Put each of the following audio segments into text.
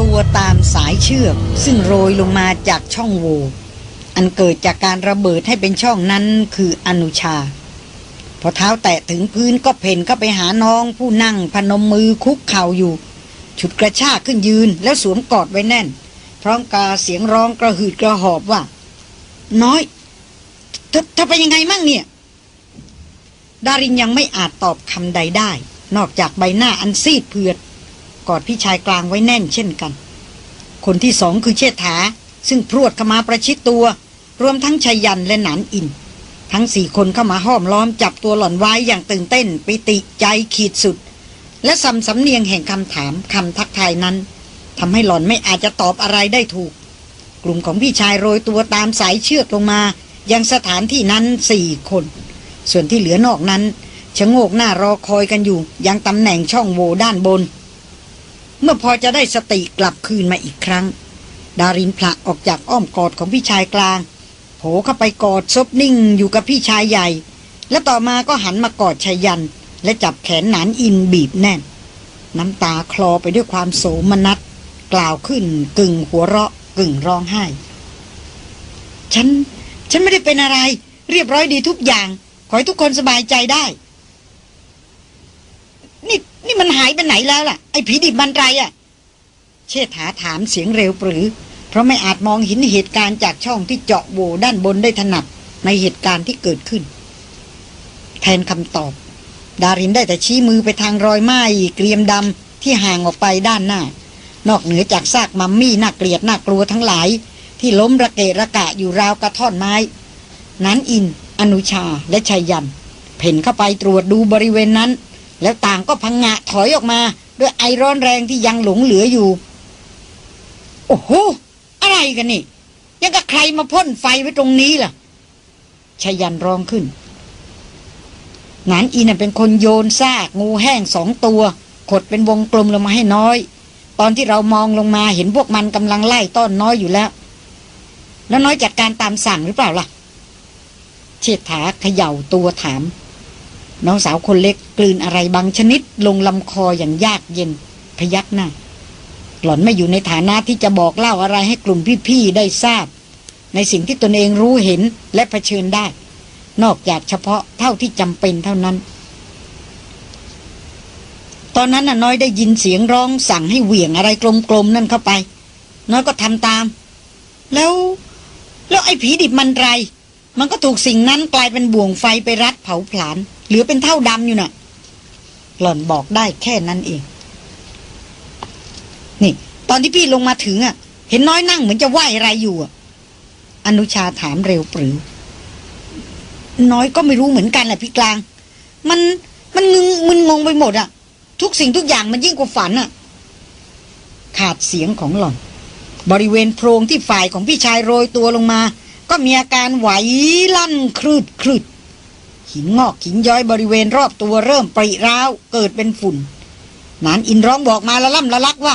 ตัวตามสายเชือก ซึ่งโรยลงมาจากช่องโหว่อันเกิดจากการระเบิดให้เป็นช่องนั้นคืออนุชา พอเท้าแตะถึงพื้นก็เพ่นเข้าไปหาน้องผู้นั่งพนมมือคุกเข่าอยู่ ฉุดกระชากขึ้นยืนแล้วสวมกอดไว้แน่น พร้อมกาเสียงร้องกระหืดกระหอบว่า น้อยเธอเธอเป็นยังไงมั่งเนี่ย ดารินยังไม่อาจตอบคำใดได้ นอกจากใบหน้าอันซีดเผือด กอดพี่ชายกลางไว้แน่นเช่นกัน คนที่สองคือเชษฐา ซึ่งพรวดเข้ามาประชิดตัว รวมทั้งชัยยันและหนานอิน ทั้งสี่คนเข้ามาห้อมล้อมจับตัวหล่อนไว้อย่างตื่นเต้น ปิติใจขีดสุด และสำสำเนียงแห่งคำถามคำทักทายนั้นทำให้หล่อนไม่อาจจะตอบอะไรได้ถูก กลุ่มของพี่ชายโรยตัวตามสายเชือกลงมา ยังสถานที่นั้นสี่คน ส่วนที่เหลือนอกนั้นชะโงกหน้ารอคอยกันอยู่ ยังตำแหน่งช่องโหว่ด้านบน เมื่อพอจะได้สติกลับคืนมาอีกครั้ง ดารินผละออกจากอ้อมกอดของพี่ชายกลางโผเข้าไปกอดซบนิ่งอยู่กับพี่ชายใหญ่ และต่อมาก็หันมากอดชายัน และจับแขนหนานอินบีบแน่น น้ำตาคลอไปด้วยความโสมนัสกล่าวขึ้นกึ่งหัวเราะกึ่งร้องไห้ ฉัน ฉันไม่ได้เป็นอะไร เรียบร้อยดีทุกอย่าง ขอให้ทุกคนสบายใจได้ นี่มันหายไปไหนแล้วล่ะ ไอ้ผีดิบมันไรอะ่ะ เชษฐาถามเสียงเร็วปรือ เพราะไม่อาจมองเห็นเหตุการณ์จากช่องที่เจาะโหวด้านบนได้ถนัดในเหตุการณ์ที่เกิดขึ้น แทนคำตอบ ดารินได้แต่ชี้มือไปทางรอยไหม้เกรียมดำที่ห่างออกไปด้านหน้า นอกเหนือจากซากมัมมี่น่าเกลียดน่ากลัวทั้งหลาย ที่ล้มระเกะระกะอยู่ราวกระท่อนไม้ นั้นอิน อนุชาและชัยยัน เพ่นเข้าไปตรวจดูบริเวณนั้น แล้วต่างก็พังงะถอยออกมา ด้วยไอร้อนแรงที่ยังหลงเหลืออยู่ โอ้โห อะไรกันนี่ ยังกับใครมาพ่นไฟไว้ตรงนี้ล่ะชายันร้องขึ้นงานอีน่ะเป็นคนโยนซากงูแห้งสองตัว ขดเป็นวงกลมลงมาให้น้อย ตอนที่เรามองลงมาเห็นพวกมันกำลังไล่ต้อนน้อยอยู่แล้ว แล้วน้อยจัดการตามสั่งหรือเปล่าล่ะ เชษฐาเขย่าตัวถาม น้องสาวคนเล็กกลืนอะไรบางชนิดลงลำคออย่างยากเย็น พยักหน้า หล่อนไม่อยู่ในฐานะที่จะบอกเล่าอะไรให้กลุ่มพี่ๆได้ทราบ ในสิ่งที่ตนเองรู้เห็นและะเผชิญได้ นอกจากเฉพาะเท่าที่จำเป็นเท่านั้น ตอนนั้นน้อยได้ยินเสียงร้องสั่งให้เหวี่ยงอะไรกลมๆนั่นเข้าไป น้อยก็ทำตาม แล้ว แล้วไอ้ผีดิบมันไร มันก็ถูกสิ่งนั้นกลายเป็นบ่วงไฟไปรัดเผาผลาญ เหลือเป็นเท่าดำอยู่น่ะ หล่อนบอกได้แค่นั้นเอง นี่ ตอนที่พี่ลงมาถึงอะ เห็นน้อยนั่งเหมือนจะไหวอะไรอยู่อะ อนุชาถามเร็วปรือ น้อยก็ไม่รู้เหมือนกันแหละพี่กลาง มันมันงึงมึนงงไปหมดอะ ทุกสิ่งทุกอย่างมันยิ่งกว่าฝันอะ ขาดเสียงของหล่อน บริเวณโพรงที่ฝ่ายของพี่ชายโรยตัวลงมา ก็มีอาการไหวลั่นคลืดคลืด หินงอกหินย้อยบริเวณรอบตัวเริ่มปริร้าวเกิดเป็นฝุ่นนานอินร้องบอกมาละล่ำละลักว่า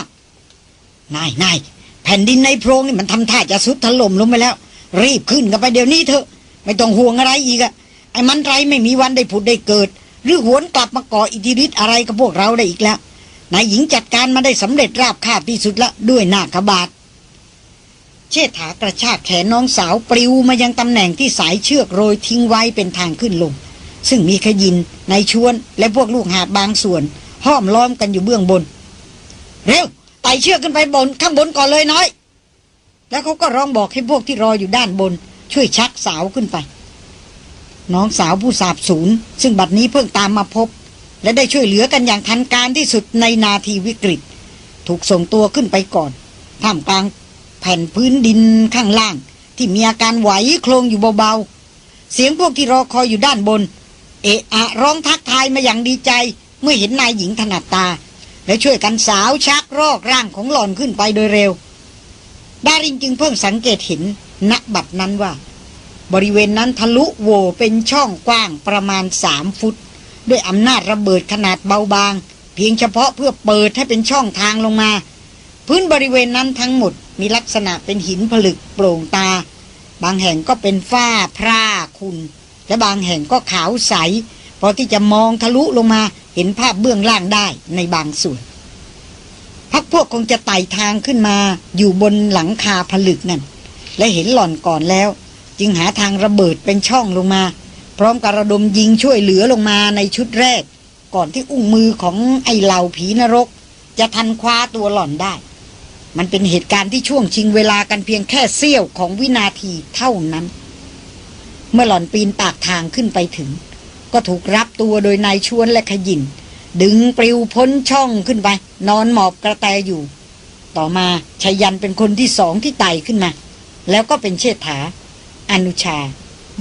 นายนายแผ่นดินในโพรงนี่มันทำท่าจะสุดถล่มลงไปแล้ว รีบขึ้นกันไปเดี๋ยวนี้เถอะ ไม่ต้องห่วงอะไรอีกอะไอ้มันไรไม่มีวันได้ผุดได้เกิด หรือหวนกลับมาก่ออิทธิฤทธิ์อะไรกับพวกเราได้อีกแล้วนายหญิงจัดการมาได้สำเร็จราบคาบที่สุดละด้วยหน้าขบาทเชษฐากระชากแขนน้องสาวปลิวมายังตำแหน่งที่สายเชือกโรยทิ้งไว้เป็นทางขึ้นลง ซึ่งมีขยินในชวนและพวกลูกหาบบางส่วน ห้อมล้อมกันอยู่เบื้องบน เร็วไต่เชือกขึ้นไปบนข้างบนก่อนเลยน้อย แล้วเขาก็ร้องบอกให้พวกที่รออยู่ด้านบน ช่วยชักสาวขึ้นไป น้องสาวผู้สาบสูญซึ่งบัดนี้เพิ่งตามมาพบ และได้ช่วยเหลือกันอย่างทันการที่สุดในนาทีวิกฤต ถูกส่งตัวขึ้นไปก่อนท่ามกลางแผ่นพื้นดินข้างล่าง ที่มีอาการไหวโคลงอยู่เบาๆเสียงพวกที่รอคอยอยู่ด้านบน เอะอะร้องทักทายมาอย่างดีใจ เมื่อเห็นนายหญิงถนัดตา และช่วยกันสาวชักรอกร่างของหล่อนขึ้นไปโดยเร็ว ดารินจึงเพิ่งสังเกตเห็นณบัดนั้นว่า บริเวณนั้นทะลุโหวเป็นช่องกว้างประมาณสามฟุต ด้วยอำนาจระเบิดขนาดเบาบาง เพียงเฉพาะเพื่อเปิดให้เป็นช่องทางลงมา พื้นบริเวณนั้นทั้งหมดมีลักษณะเป็นหินผลึกโปร่งตา บางแห่งก็เป็นฝ้าพร่าคุณ และบางแห่งก็ขาวใสพอที่จะมองทะลุลงมาเห็นภาพเบื้องล่างได้ในบางส่วน พักพวกคงจะไต่ทางขึ้นมาอยู่บนหลังคาผลึกนั่น และเห็นหล่อนก่อนแล้ว จึงหาทางระเบิดเป็นช่องลงมา พร้อมกับระดมยิงช่วยเหลือลงมาในชุดแรก ก่อนที่อุ้งมือของไอ้เหล่าผีนรก จะทันคว้าตัวหล่อนได้ มันเป็นเหตุการณ์ที่ช่วงชิงเวลากันเพียงแค่เสี้ยวของวินาทีเท่านั้น มื่อหล่อนปีนปากทางขึ้นไปถึง ก็ถูกรับตัวโดยนายชวนและขยิน ดึงปลิวพ้นช่องขึ้นไป นอนหมอบกระแตอยู่ ต่อมาชายันเป็นคนที่สองที่ไต่ขึ้นมา แล้วก็เป็นเชษฐา อนุชา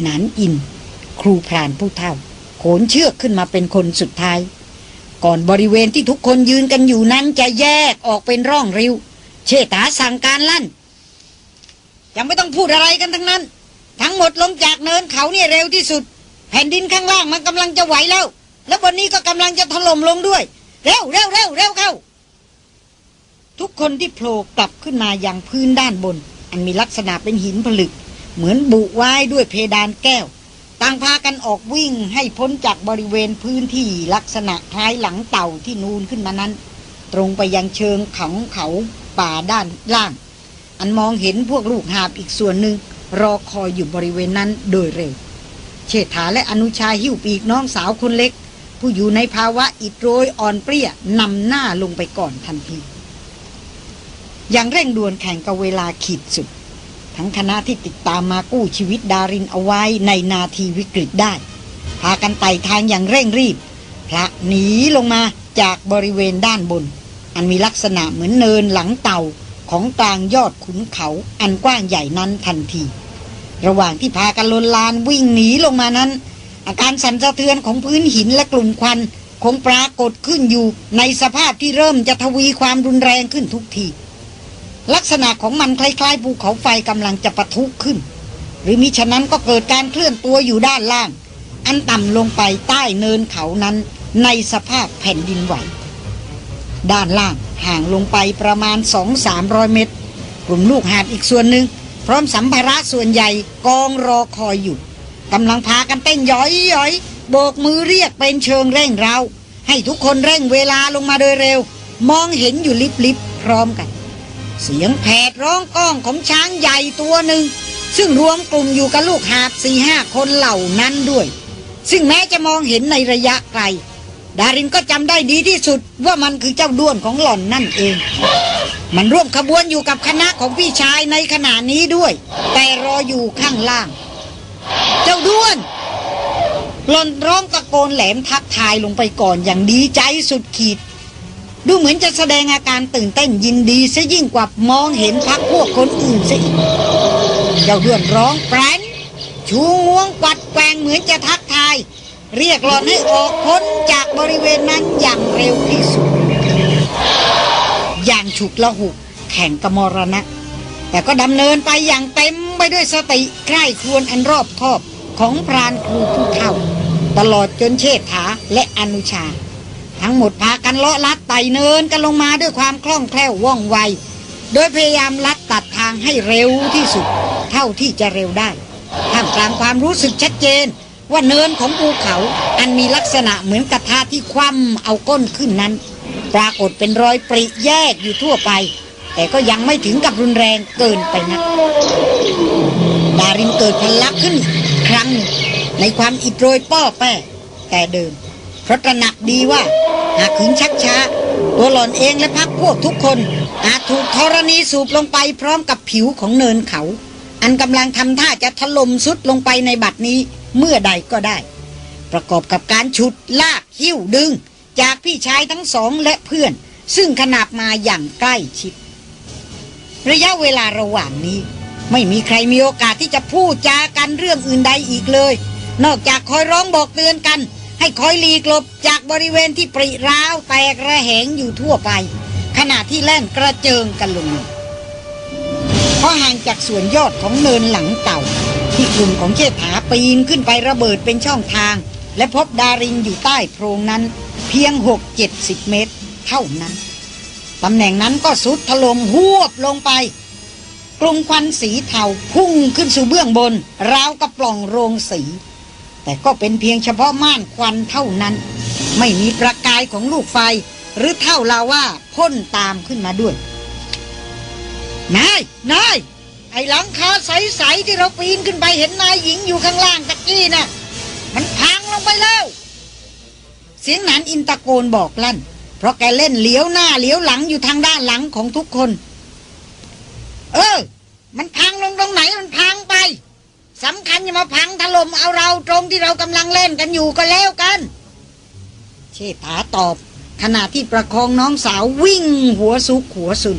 หนานอิน ครูพรานผู้เท่า โขนเชือกขึ้นมาเป็นคนสุดท้าย ก่อนบริเวณที่ทุกคนยืนกันอยู่นั้นจะแยกออกเป็นร่องริ้ว เชษฐาสั่งการลั่นยังไม่ต้องพูดอะไรกันทั้งนั้น ทั้งหมดลงจากเนินเขาเนี่ยเร็วที่สุด แผ่นดินข้างล่างมันกำลังจะไหวแล้ว แล้วบนนี้ก็กำลังจะถล่มลงด้วย เร็วเร็วเร็วเร็วเข้า ทุกคนที่โผล่กลับขึ้นมาอย่างพื้นด้านบน อันมีลักษณะเป็นหินผลึก เหมือนบุไว้ด้วยเพดานแก้วต่างพากันออกวิ่งให้พ้นจากบริเวณพื้นที่ลักษณะคล้ายหลังเต่าที่นูนขึ้นมานั้น ตรงไปยังเชิงเขาเขาป่าด้านล่าง อันมองเห็นพวกลูกหาบอีกส่วนหนึ่ง รอคอยอยู่บริเวณนั้นโดยเร็ว เชษฐาและอนุชาหิ้วปีกน้องสาวคนเล็ก ผู้อยู่ในภาวะอิดโรยอ่อนเปรี้ยนำหน้าลงไปก่อนทันที อย่างเร่งด่วนแข่งกับเวลาขีดสุด ทั้งคณะที่ติดตามมากู้ชีวิตดารินเอาไว้ในนาทีวิกฤตได้ พากันไต่ทางอย่างเร่งรีบ พระหนีลงมาจากบริเวณด้านบน อันมีลักษณะเหมือนเนินหลังเต่า ของกลางยอดขุนเขาอันกว้างใหญ่นั้นทันที ระหว่างที่พากันลนลานวิ่งหนีลงมานั้น อาการสั่นสะเทือนของพื้นหินและกลุ่มควันคงปรากฏขึ้นอยู่ในสภาพที่เริ่มจะทวีความรุนแรงขึ้นทุกที ลักษณะของมันคล้ายๆภูเขาไฟกำลังจะปะทุขึ้น หรือมิฉะนั้นก็เกิดการเคลื่อนตัวอยู่ด้านล่าง อันต่ำลงไปใต้เนินเขานั้นในสภาพแผ่นดินไหว ด้านล่าง ห่างลงไปประมาณ 2-300 เมตร กลุ่มลูกหาบอีกส่วนหนึ่งพร้อมสัมภาระส่วนใหญ่กองรอคอยอยู่กำลังพากันเต้นย้อยย้อยโบกมือเรียกเป็นเชิงเร่งเรา ให้ทุกคนเร่งเวลาลงมาโดยเร็ว มองเห็นอยู่ลิบลิบพร้อมกัน เสียงแผดร้องก้องของช้างใหญ่ตัวหนึ่ง ซึ่งรวมกลุ่มอยู่กับลูกหาบสี่ห้าคนเหล่านั้นด้วย ซึ่งแม้จะมองเห็นในระยะไกล ดารินก็จำได้ดีที่สุดว่ามันคือเจ้าด้วนของหล่อนนั่นเอง มันร่วมขบวนอยู่กับคณะของพี่ชายในขณะนี้ด้วย แต่รออยู่ข้างล่าง เจ้าด้วน หล่อนร้องตะโกนแหลมทักทายลงไปก่อนอย่างดีใจสุดขีด ดูเหมือนจะแสดงอาการตื่นเต้นยินดีซะยิ่งกว่ามองเห็นพักพวกคนอื่นซะอีกเจ้าด้วนร้องแปรนชูงวงกวัดแกงเหมือนจะทักทาย เรียกหลอนให้ออกพ้นจากบริเวณนั้นอย่างเร็วที่สุด อย่างฉุกละหุกแข่งกมรณะ แต่ก็ดำเนินไปอย่างเต็มไปด้วยสติใกล้ครวนอันรอบคอบของพรานครูผู้เฒ่า ตลอดจนเชษฐาและอนุชา ทั้งหมดพากันเลาะลัดไต่เนินกันลงมาด้วยความคล่องแคล่วว่องไว โดยพยายามลัดตัดทางให้เร็วที่สุด เท่าที่จะเร็วได้ท่ามกลางความรู้สึกชัดเจน ว่าเนินของภูเขาอันมีลักษณะเหมือนกระทะที่คว่ำเอาก้นขึ้นนั้น ปรากฏเป็นรอยปริแยกอยู่ทั่วไป แต่ก็ยังไม่ถึงกับรุนแรงเกินไปนักดารินเกิดพลักขึ้นครั้งหนึ่งในความอิดโรยป้อแป้แต่เดิม เพราะตระหนักดีว่า หากขืนชักช้า ตัวหล่อนเองและพักพวกทุกคน อาจถูกธรณีสูบลงไปพร้อมกับผิวของเนินเขา อันกำลังทำท่าจะถล่มสุดลงไปในบัดนี้ เมื่อใดก็ได้ ประกอบกับการฉุดลากหิ้วดึง จากพี่ชายทั้งสองและเพื่อน ซึ่งขนาบมาอย่างใกล้ชิด ระยะเวลาระหว่างนี้ ไม่มีใครมีโอกาสที่จะพูดจากันเรื่องอื่นใดอีกเลย นอกจากคอยร้องบอกเตือนกัน ให้คอยหลีกหลบจากบริเวณที่ปริร้าวแตกระแหงอยู่ทั่วไป ขณะที่แล่นกระเจิงกันลงมาเพราะห่างจากส่วนยอดของเนินหลังเต่า ที่กลุ่มของเชษฐาปีนขึ้นไประเบิดเป็นช่องทาง และพบดารินอยู่ใต้โพรงนั้น เพียงหกเจ็ดสิบเมตร เท่านั้น ตำแหน่งนั้นก็สุดถล่มหวบลงไป กลุ่มควันสีเทาพุ่งขึ้นสู่เบื้องบน ราวกับปล่องโรงสี แต่ก็เป็นเพียงเฉพาะม่านควันเท่านั้น ไม่มีประกายของลูกไฟ หรือเท่าลาว่าพ่นตามขึ้นมาด้วยนายนาย อ้หลังคาใสๆที่เราปีนขึ้นไปเห็นนายหญิงอยู่ข้างล่างตะกี้น่ะ มันพังลงไปแล้ว เสียงหนานอินตะโกนบอกลั่น เพราะแกเล่นเลี้ยวหน้าเลี้ยวหลังอยู่ทางด้านหลังของทุกคน เออ มันพังลงตรงไหนมันพังไปสำคัญอย่ามาพังถล่มเอาเราตรงที่เรากำลังเล่นกันอยู่ก็แล้วกัน เชษฐาตอบ ขณะที่ประคองน้องสาววิ่งหัวซุกหัวสุน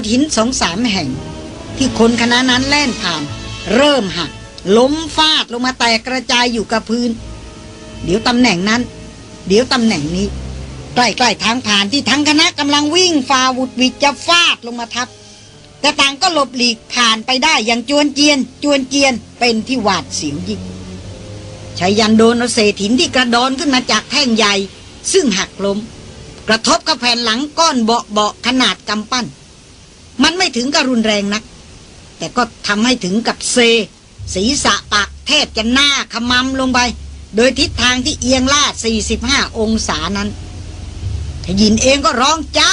ดหินสองสามแห่ง ที่คนคณะนั้นแล่นผ่าน เริ่มหักล้มฟาดลงมาแตกกระจายอยู่กับพื้น เดี๋ยวตำแหน่งนั้น เดี๋ยวตำแหน่งนี้ ใกล้ๆทางผ่านที่ทั้งคณะกำลังวิ่งฝ่าวุดวิดจะฟาดลงมาทับ แต่ต่างก็หลบหลีกผ่านไปได้อย่างจวนเจียน จวนเจียนเป็นที่หวาดเสียวยิ่งชายันโดนเศษหินที่กระดอนขึ้นมาจากแท่งใหญ่ ซึ่งหักล้ม กระทบกับแผ่นหลังก้อนเบาเบาๆขนาดกำปั้น มันไม่ถึงกับรุนแรงนัก แต่ก็ทำให้ถึงกับเซ ศีรษะปากแทบจะหน้าขมำลงไป โดยทิศทางที่เอียงลาด 45 องศานั้นขยินเองก็ร้องจ้า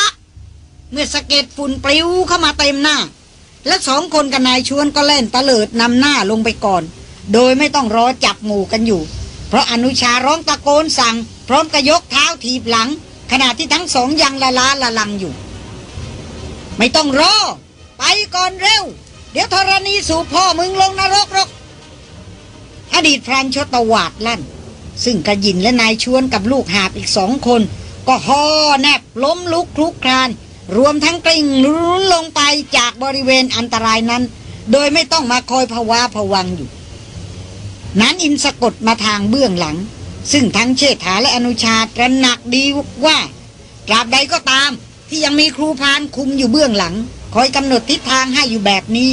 เมื่อสะเก็ดฝุ่นปลิวเข้ามาเต็มหน้า และสองคนกับนายชวนก็เล่นตะเลิดนำหน้าลงไปก่อน โดยไม่ต้องรอจับหมู่กันอยู่ เพราะอนุชาร้องตะโกนสั่ง พร้อมกระยกเท้าถีบหลัง ขณะที่ทั้งสองยังละล้าละลังอยู่ ไม่ต้องรอ ไปก่อนเร็ว เดี๋ยวธรณีสู่พ่อมึงลงนรกหรอกอดีตพรานชตวาดลั่น ซึ่งกระยินและนายชวนกับลูกหาบอีกสองคน ก็ห่อแนบล้มลุกคลุกคลาน รวมทั้งกริ่งรุนลงไปจากบริเวณอันตรายนั้น โดยไม่ต้องมาคอยภาวะผวังอยู่ นั้นอินสะกดมาทางเบื้องหลัง ซึ่งทั้งเชษฐาและอนุชาตระหนักดีว่าตราบใดก็ตาม ที่ยังมีครูพานคุมอยู่เบื้องหลัง คอยกำหนดทิศทางให้อยู่แบบนี้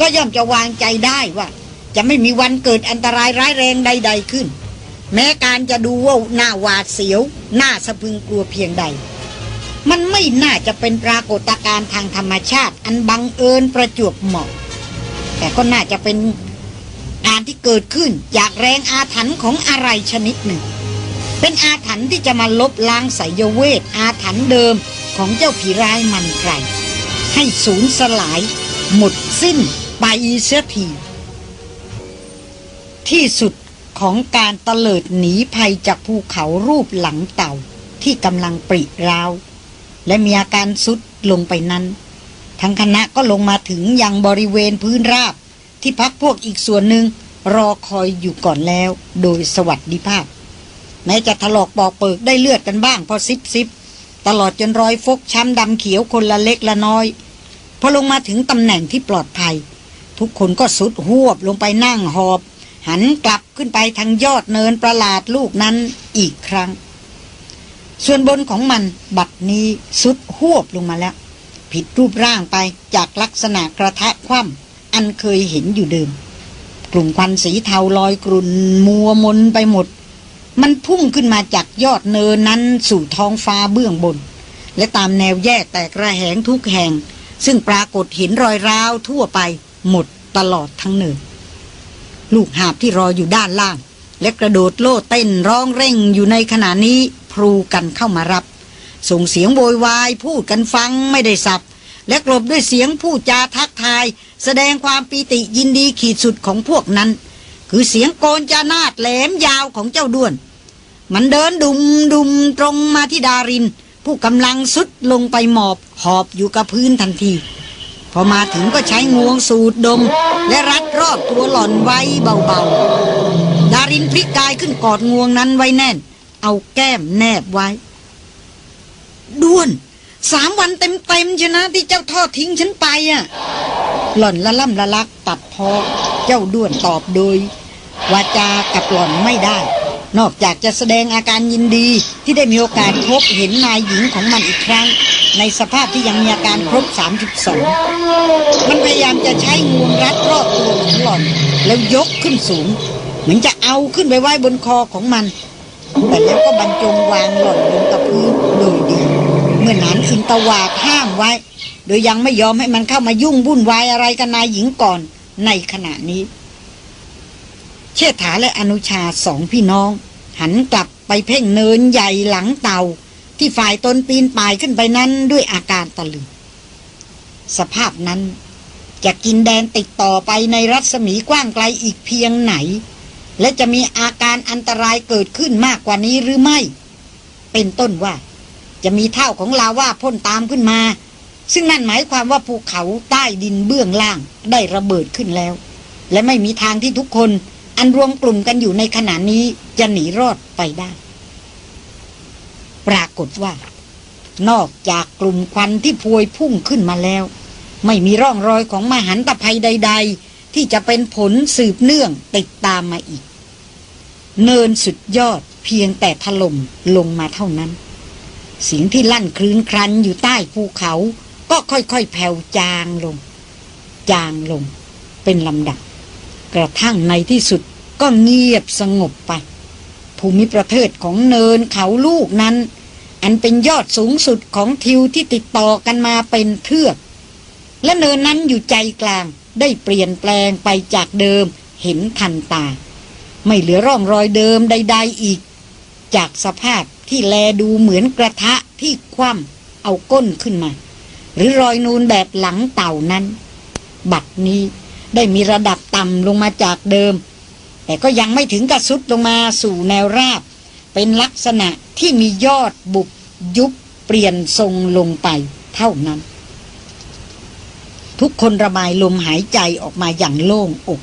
ก็ย่อมจะวางใจได้ว่า จะไม่มีวันเกิดอันตรายร้ายแรงใด ๆขึ้น แม้การจะดูว่าหน้าหวาดเสียว หน้าสะพึงกลัวเพียงใด มันไม่น่าจะเป็นปรากฏการณ์ทางธรรมชาติ อันบังเอิญประจวบเหมาะ แต่ก็น่าจะเป็นการที่เกิดขึ้นจากแรงอาถรรพ์ของอะไรชนิดหนึ่ง เป็นอาถรรพ์ที่จะมาลบล้างไสยเวทอาถรรพ์เดิม ของเจ้าผีร้ายมันไกรให้สูญสลาย หมดสิ้นไปเสียที ที่สุดของการตะเลิดหนีภัยจากภูเขารูปหลังเต่าที่กำลังปริราว และมีอาการสุดลงไปนั้น ทั้งคณะก็ลงมาถึงยังบริเวณพื้นราบ ที่พักพวกอีกส่วนหนึ่งรอคอยอยู่ก่อนแล้ว โดยสวัสดิภาพ แม้จะถลอกปอกเปิกได้เลือดกันบ้างพอซิบซิบ ตลอดจนรอยฟกช้ำดำเขียวคนละเล็กละน้อย พอลงมาถึงตำแหน่งที่ปลอดภัย ทุกคนก็สุดหวบลงไปนั่งหอบ หันกลับขึ้นไปทางยอดเนินประหลาดลูกนั้นอีกครั้ง ส่วนบนของมันบัดนี้สุดหวบลงมาแล้ว ผิดรูปร่างไปจากลักษณะกระทะคว่ำอันเคยเห็นอยู่เดิม กลุ่มควันสีเทาลอยกรุ่นมัวมนไปหมด มันพุ่งขึ้นมาจากยอดเนินนั้นสู่ท้องฟ้าเบื้องบน และตามแนวแยกแตกระแหงทุกแห่ง ซึ่งปรากฏเห็นรอยร้าวทั่วไปหมดตลอดทั้งเนิน ลูกหาบที่รออยู่ด้านล่าง และกระโดดโลดเต้นร้องเร่งอยู่ในขณะนี้พลูกันเข้ามารับ ส่งเสียงโวยวายพูดกันฟังไม่ได้สับ และกลบด้วยเสียงพูดจาทักทาย แสดงความปีติยินดีขีดสุดของพวกนั้น คือเสียงโกนจานาดแหลมยาวของเจ้าด้วน มันเดินดุมดุมตรงมาที่ดาริน ผู้กำลังสุดลงไปหมอบหอบอยู่กับพื้นทันที พอมาถึงก็ใช้งวงสูดดม และรัดรอบตัวหล่อนไว้เบาๆ ดารินพลิกกายขึ้นกอดงวงนั้นไว้แน่น เอาแก้มแนบไว้ ด้วนสามวันเต็มๆชนะที่เจ้าทอดทิ้งฉันไปอะ หล่อนละล่ำละลักตัดพอ เจ้าด้วนตอบโดย วาจากับหล่อนไม่ได้ นอกจากจะแสดงอาการยินดีที่ได้มีโอกาสพบเห็นนายหญิงของมันอีกครั้ง ในสภาพที่ยังมีอาการครบ 32 มันพยายามจะใช้งวงรัดรอบตัวของหล่อน แล้วยกขึ้นสูง เหมือนจะเอาขึ้นไปไว้บนคอของมัน แต่แล้วก็บรรจงวางหล่อนลงกับพื้นโดยดี เมื่อหนานอินตวาดห้ามไว้ โดยยังไม่ยอมให้มันเข้ามายุ่งวุ่นวายอะไรกับนายหญิงก่อนในขณะนี้ เชษฐาและอนุชาสองพี่น้อง หันกลับไปเพ่งเนินใหญ่หลังเตา ที่ฝ่ายตนปีนป่ายขึ้นไปนั้นด้วยอาการตะลึงสภาพนั้นจะกินแดนติดต่อไปในรัศมีกว้างไกลอีกเพียงไหน และจะมีอาการอันตรายเกิดขึ้นมากกว่านี้หรือไม่ เป็นต้นว่า จะมีเท่าของลาว่าพ่นตามขึ้นมา ซึ่งนั่นหมายความว่าภูเขาใต้ดินเบื้องล่างได้ระเบิดขึ้นแล้ว และไม่มีทางที่ทุกคน อันรวมกลุ่มกันอยู่ในขณะนี้จะหนีรอดไปได้ ปรากฏว่า นอกจากกลุ่มควันที่พวยพุ่งขึ้นมาแล้ว ไม่มีร่องรอยของมหันตภัยใด ๆ ที่จะเป็นผลสืบเนื่องติดตามมาอีก เนินสุดยอดเพียงแต่ถล่มลงมาเท่านั้น เสียงที่ลั่นคลื้นครันอยู่ใต้ภูเขาก็ค่อยๆแผ่วจางลง จางลงเป็นลำดับ กระทั่งในที่สุด ก็เงียบสงบไป ภูมิประเทศของเนินเขาลูกนั้น อันเป็นยอดสูงสุดของทิวที่ติดต่อกันมาเป็นเทือก และเนินนั้นอยู่ใจกลางได้เปลี่ยนแปลงไปจากเดิมเห็นทันตา ไม่เหลือร่องรอยเดิมใด ๆอีก จากสภาพที่แลดูเหมือนกระทะที่คว่ำเอาก้นขึ้นมา หรือรอยนูนแบบหลังเต่านั้น บัดนี้ได้มีระดับต่ำลงมาจากเดิม แต่ก็ยังไม่ถึงกระสุดลงมาสู่แนวราบ เป็นลักษณะที่มียอดบุบยุบเปลี่ยนทรงลงไปเท่านั้น ทุกคนระบายลมหายใจออกมาอย่างโล่งอก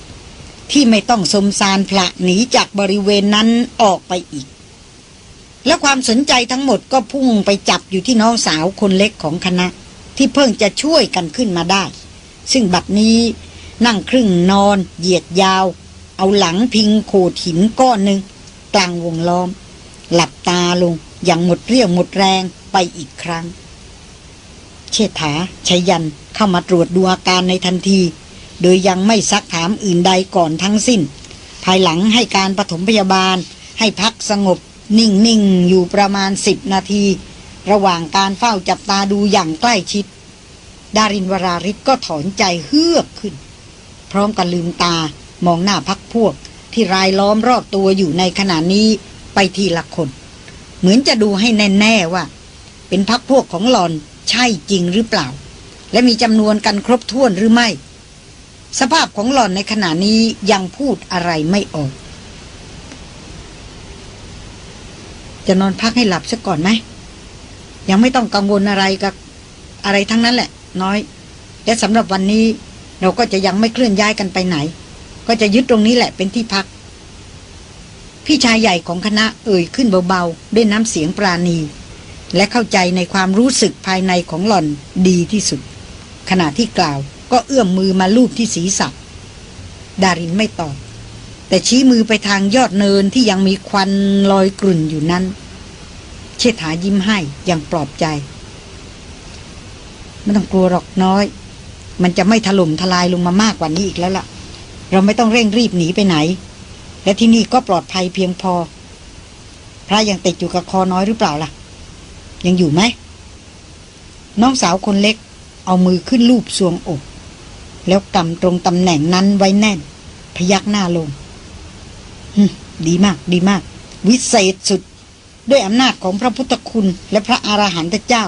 ที่ไม่ต้องสมสารพละหนีจากบริเวณนั้นออกไปอีก และความสนใจทั้งหมดก็พุ่งไปจับอยู่ที่น้องสาวคนเล็กของคณะ ที่เพิ่งจะช่วยกันขึ้นมาได้ ซึ่งบัดนี้นั่งครึ่งนอน เหยียดยาว เอาหลังพิงโขดหินก้อนหนึ่งกลางวงล้อม หลับตาลงอย่างหมดเรี่ยวหมดแรงไปอีกครั้ง เชษฐาชยันเข้ามาตรวจดูอาการในทันที โดยยังไม่ซักถามอื่นใดก่อนทั้งสิ้น ภายหลังให้การปฐมพยาบาล ให้พักสงบ นิ่งๆอยู่ประมาณสิบนาที ระหว่างการเฝ้าจับตาดูอย่างใกล้ชิด ดารินวราริศก็ถอนใจเฮือกขึ้น พร้อมกันลืมตา มองหน้าพักพวกที่รายล้อมรอบตัวอยู่ในขณะนี้ไปทีละคน เหมือนจะดูให้แน่ ๆว่า เป็นพักพวกของหลอนใช่จริงหรือเปล่า และมีจำนวนกันครบถ้วนหรือไม่ สภาพของหลอนในขณะนี้ยังพูดอะไรไม่ออก จะนอนพักให้หลับซะก่อนไหมยังไม่ต้องกังวลอะไรกับอะไรทั้งนั้นแหละ น้อย และสำหรับวันนี้เราก็จะยังไม่เคลื่อนย้ายกันไปไหน ก็จะยึดตรงนี้แหละเป็นที่พัก พี่ชายใหญ่ของคณะเอ่ยขึ้นเบาๆด้วยน้ำเสียงปราณี และเข้าใจในความรู้สึกภายในของหล่อนดีที่สุด ขณะที่กล่าวก็เอื้อมมือมาลูบที่ศีรษะดารินไม่ตอบ แต่ชี้มือไปทางยอดเนินที่ยังมีควันลอยกลุ่นอยู่นั้น เชษฐายิ้มให้อย่างปลอบใจ ไม่ต้องกลัวหรอกน้อย มันจะไม่ถล่มทลายลงมามากกว่านี้อีกแล้วล่ะ เราไม่ต้องเร่งรีบหนีไปไหน และที่นี่ก็ปลอดภัยเพียงพอ พระยังติดอยู่กับคอน้อยหรือเปล่าล่ะ ยังอยู่ไหม น้องสาวคนเล็ก เอามือขึ้นลูบสวงอก แล้วกำตรงตำแหน่งนั้นไว้แน่น พยักหน้าลงดีมาก ดีมาก วิเศษสุด ด้วยอำนาจของพระพุทธคุณและพระอรหันตเจ้า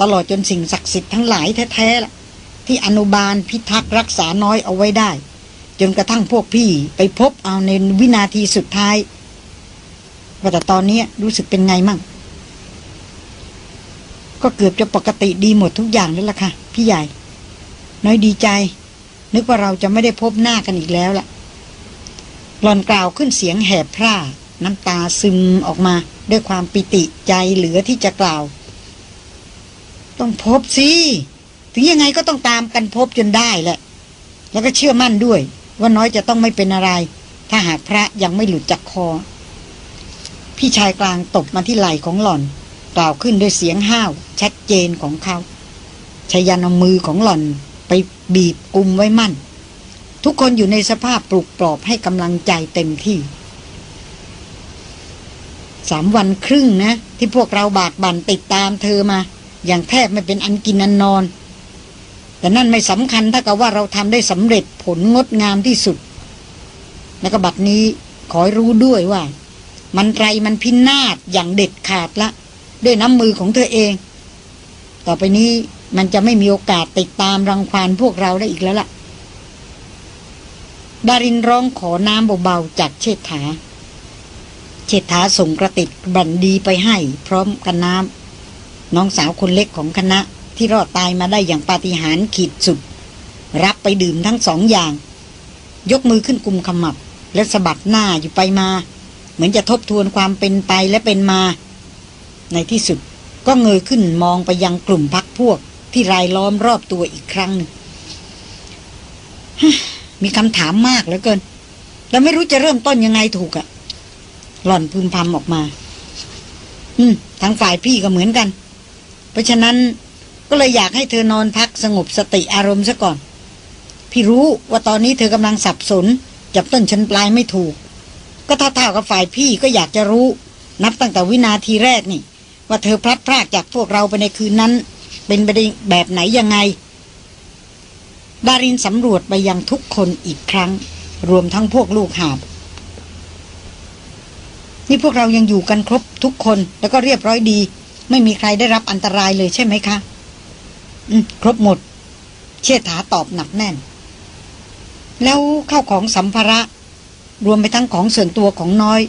ตลอดจนสิ่งศักดิ์สิทธิ์ทั้งหลายแท้ๆล่ะ ที่อนุบาลพิทักษ์รักษาน้อยเอาไว้ได้ จนกระทั่งพวกพี่ไปพบเอาในวินาทีสุดท้าย ว่าแต่ตอนนี้รู้สึกเป็นไงมั่ง ก็เกือบจะปกติดีหมดทุกอย่างแล้วล่ะค่ะ พี่ใหญ่ น้อยดีใจ นึกว่าเราจะไม่ได้พบหน้ากันอีกแล้วล่ะหลอนกล่าวขึ้นเสียงแหบพร่า น้ำตาซึมออกมา ด้วยความปิติใจเหลือที่จะกล่าว ต้องพบสิ ถึงยังไงก็ต้องตามกันพบจนได้แหละ แล้วก็เชื่อมั่นด้วย ว่าน้อยจะต้องไม่เป็นอะไร ถ้าหากพระยังไม่หลุดจากคอ พี่ชายกลางตบมาที่ไหล่ของหล่อน กล่าวขึ้นด้วยเสียงห้าว ชัดเจนของเขาชายันเอามือของหล่อนไปบีบกุมไว้มั่น ทุกคนอยู่ในสภาพปลุกปลอบให้กำลังใจเต็มที่สามวันครึ่งนะ ที่พวกเราบากบั่นติดตามเธอมา อย่างแทบไม่เป็นอันกินอันนอน แต่นั่นไม่สำคัญถ้ากับว่าเราทำได้สำเร็จผลงดงามที่สุด และกบัดนี้ขอรู้ด้วยว่า มันไรมันพินาศอย่างเด็ดขาดละ ด้วยน้ำมือของเธอเอง ต่อไปนี้มันจะไม่มีโอกาสติดตามรังควานพวกเราได้อีกแล้วล่ะ ดารินร้องขอน้ำเบาๆจากเชษฐา เชษฐาส่งกระติกบันดีไปให้ พร้อมกันน้ำน้องสาวคนเล็กของคณะ ที่รอดตายมาได้อย่างปาฏิหาริย์ขีดสุด รับไปดื่มทั้งสองอย่าง ยกมือขึ้นกุมขมับ และสะบัดหน้าอยู่ไปมา เหมือนจะทบทวนความเป็นไปและเป็นมา ในที่สุดก็เงยขึ้นมองไปยังกลุ่มพักพวก ที่รายล้อมรอบตัวอีกครั้งหนึ่งมีคำถามมากเหลือเกินแล้วไม่รู้จะเริ่มต้นยังไงถูกอะหล่อนพึมพำออกมา อืม ทางฝ่ายพี่ก็เหมือนกัน เพราะฉะนั้น ก็เลยอยากให้เธอนอนพักสงบสติอารมณ์ซะก่อน พี่รู้ว่าตอนนี้เธอกำลังสับสน จับต้นชนปลายไม่ถูก ก็เท่ากับฝ่ายพี่ก็อยากจะรู้ นับตั้งแต่วินาทีแรกนี่ ว่าเธอพลัดพรากจากพวกเราไปในคืนนั้น เป็นไปแบบไหนยังไง ดารินสำรวจไปยังทุกคนอีกครั้ง รวมทั้งพวกลูกหาบนี่พวกเรายังอยู่กันครบทุกคนแล้วก็เรียบร้อยดี ไม่มีใครได้รับอันตรายเลยใช่ไหมคะ อืมครบหมด เชษฐาตอบหนักแน่น แล้วเข้าของสัมภาระ รวมไปทั้งของส่วนตัวของน้อย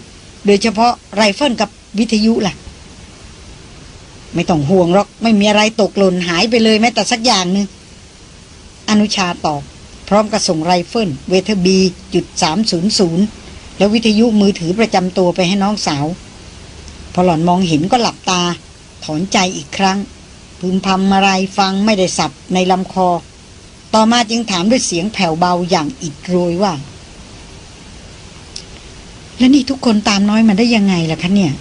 โดยเฉพาะไรเฟิลกับวิทยุล่ะ ไม่ต้องห่วงหรอก ไม่มีอะไรตกหล่นหายไปเลยแม้แต่สักอย่างหนึ่งอนุชาตอบ พร้อมกับส่งไรเฟิล Weatherby จุดสามศูนย์ศูนย์แล้ววิทยุมือถือประจำตัวไปให้น้องสาว พอหล่อนมองเห็นก็หลับตา ถอนใจอีกครั้ง พึมพำอะไรฟังไม่ได้ศัพท์ในลำคอ ต่อมาจึงถามด้วยเสียงแผ่วเบาอย่างอิดโรยว่า แล้วนี่ทุกคนตามน้อยมาได้ยังไงล่ะคะเนี่ย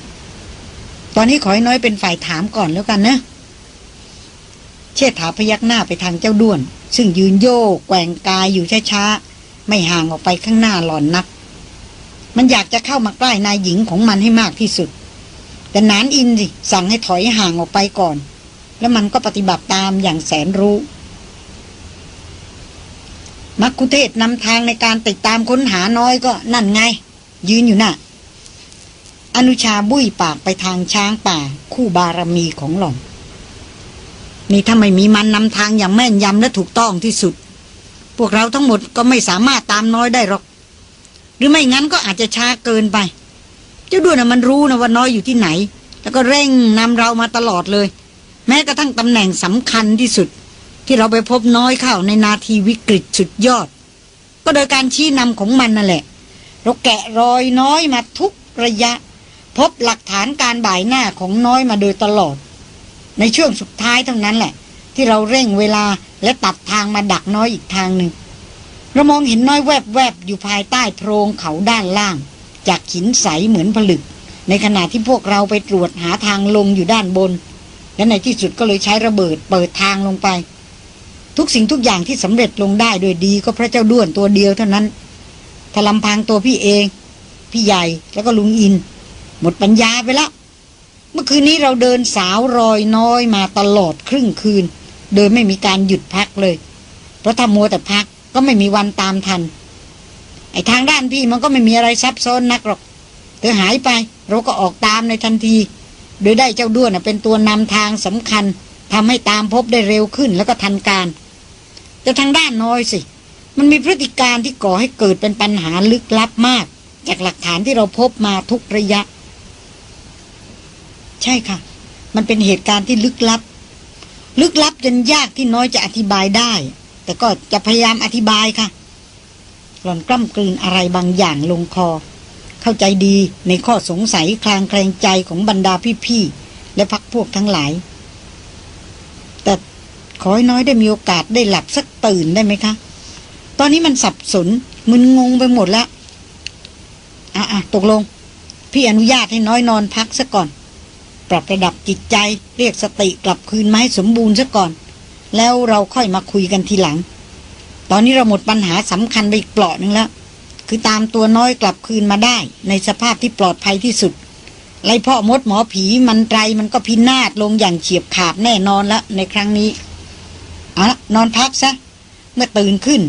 ตอนนี้ขอให้น้อยเป็นฝ่ายถามก่อนแล้วกันนะ เชษฐาพยักหน้าไปทางเจ้าด้วน ซึ่งยืนโยกแกว่งกายอยู่ช้าๆ ไม่ห่างออกไปข้างหน้าหลอนนัก มันอยากจะเข้ามาใกล้นายหญิงของมันให้มากที่สุดแต่นานอินสิสั่งให้ถอยห่างออกไปก่อน แล้วมันก็ปฏิบัติตามอย่างแสนรู้ มักคุเทศนำทางในการติดตามค้นหาน้อยก็นั่นไง ยืนอยู่น่ะ อนุชาบุ้ยปากไปทางช้างป่า คู่บารมีของหล่อนนี่ถ้าไม่มีมันนำทางอย่างแม่นยำและถูกต้องที่สุด พวกเราทั้งหมดก็ไม่สามารถตามน้อยได้หรอก หรือไม่งั้นก็อาจจะช้าเกินไป เจ้าด้วนนะมันรู้นะว่าน้อยอยู่ที่ไหน แล้วก็เร่งนำเรามาตลอดเลย แม้กระทั่งตำแหน่งสำคัญที่สุด ที่เราไปพบน้อยเข้าในนาทีวิกฤตสุดยอด ก็โดยการชี้นำของมันนั่นแหละ เราแกะรอยน้อยมาทุกระยะ พบหลักฐานการบ่ายหน้าของน้อยมาโดยตลอด ในช่วงสุดท้ายเท่านั้นแหละ ที่เราเร่งเวลาและตัดทางมาดักน้อยอีกทางหนึ่งเรามองเห็นน้อยแวบๆอยู่ภายใต้โพรงเขาด้านล่าง จากหินใสเหมือนผลึก ในขณะที่พวกเราไปตรวจหาทางลงอยู่ด้านบน และในที่สุดก็เลยใช้ระเบิดเปิดทางลงไป ทุกสิ่งทุกอย่างที่สำเร็จลงได้โดยดีก็พระเจ้าด้วนตัวเดียวเท่านั้นถลำพังตัวพี่เอง พี่ใหญ่แล้วก็ลุงอิน หมดปัญญาไปแล้วเมื่อคืนนี้เราเดินสาวรอยน้อยมาตลอดครึ่งคืน โดยไม่มีการหยุดพักเลย เพราะถ้ามัวแต่พักก็ไม่มีวันตามทัน ไอ้ทางด้านพี่มันก็ไม่มีอะไรซับซ้อนนักหรอก เธอหายไป เราก็ออกตามในทันที โดยได้เจ้าด้วนเป็นตัวนำทางสำคัญทำให้ตามพบได้เร็วขึ้นแล้วก็ทันการ แต่ทางด้านน้อยสิ มันมีพฤติการที่ก่อให้เกิดเป็นปัญหาลึกลับมาก จากหลักฐานที่เราพบมาทุกระยะ ใช่ค่ะ มันเป็นเหตุการณ์ที่ลึกลับ ลึกลับจนยากที่น้อยจะอธิบายได้ แต่ก็จะพยายามอธิบายค่ะ หล่อนกล้ำกลืนอะไรบางอย่างลงคอ เข้าใจดีในข้อสงสัยคลางแคลงใจของบรรดาพี่ๆและพักพวกทั้งหลาย แต่ขอให้น้อยได้มีโอกาสได้หลับสักตื่นได้ไหมคะ ตอนนี้มันสับสนมึนงงไปหมดแล้วอะๆตกลง พี่อนุญาตให้น้อยนอนพักซะก่อน ปรับระดับจิตใจเรียกสติกลับคืนมาให้สมบูรณ์ซะก่อน แล้วเราค่อยมาคุยกันทีหลัง ตอนนี้เราหมดปัญหาสำคัญไปอีกเปลาะหนึ่งแล้ว คือตามตัวน้อยกลับคืนมาได้ ในสภาพที่ปลอดภัยที่สุดไรพ่อมดหมอผีมันไตรมันก็พินาศลงอย่างเฉียบขาดแน่นอนแล้วในครั้งนี้เอาละนอนพักซะ เมื่อตื่นขึ้น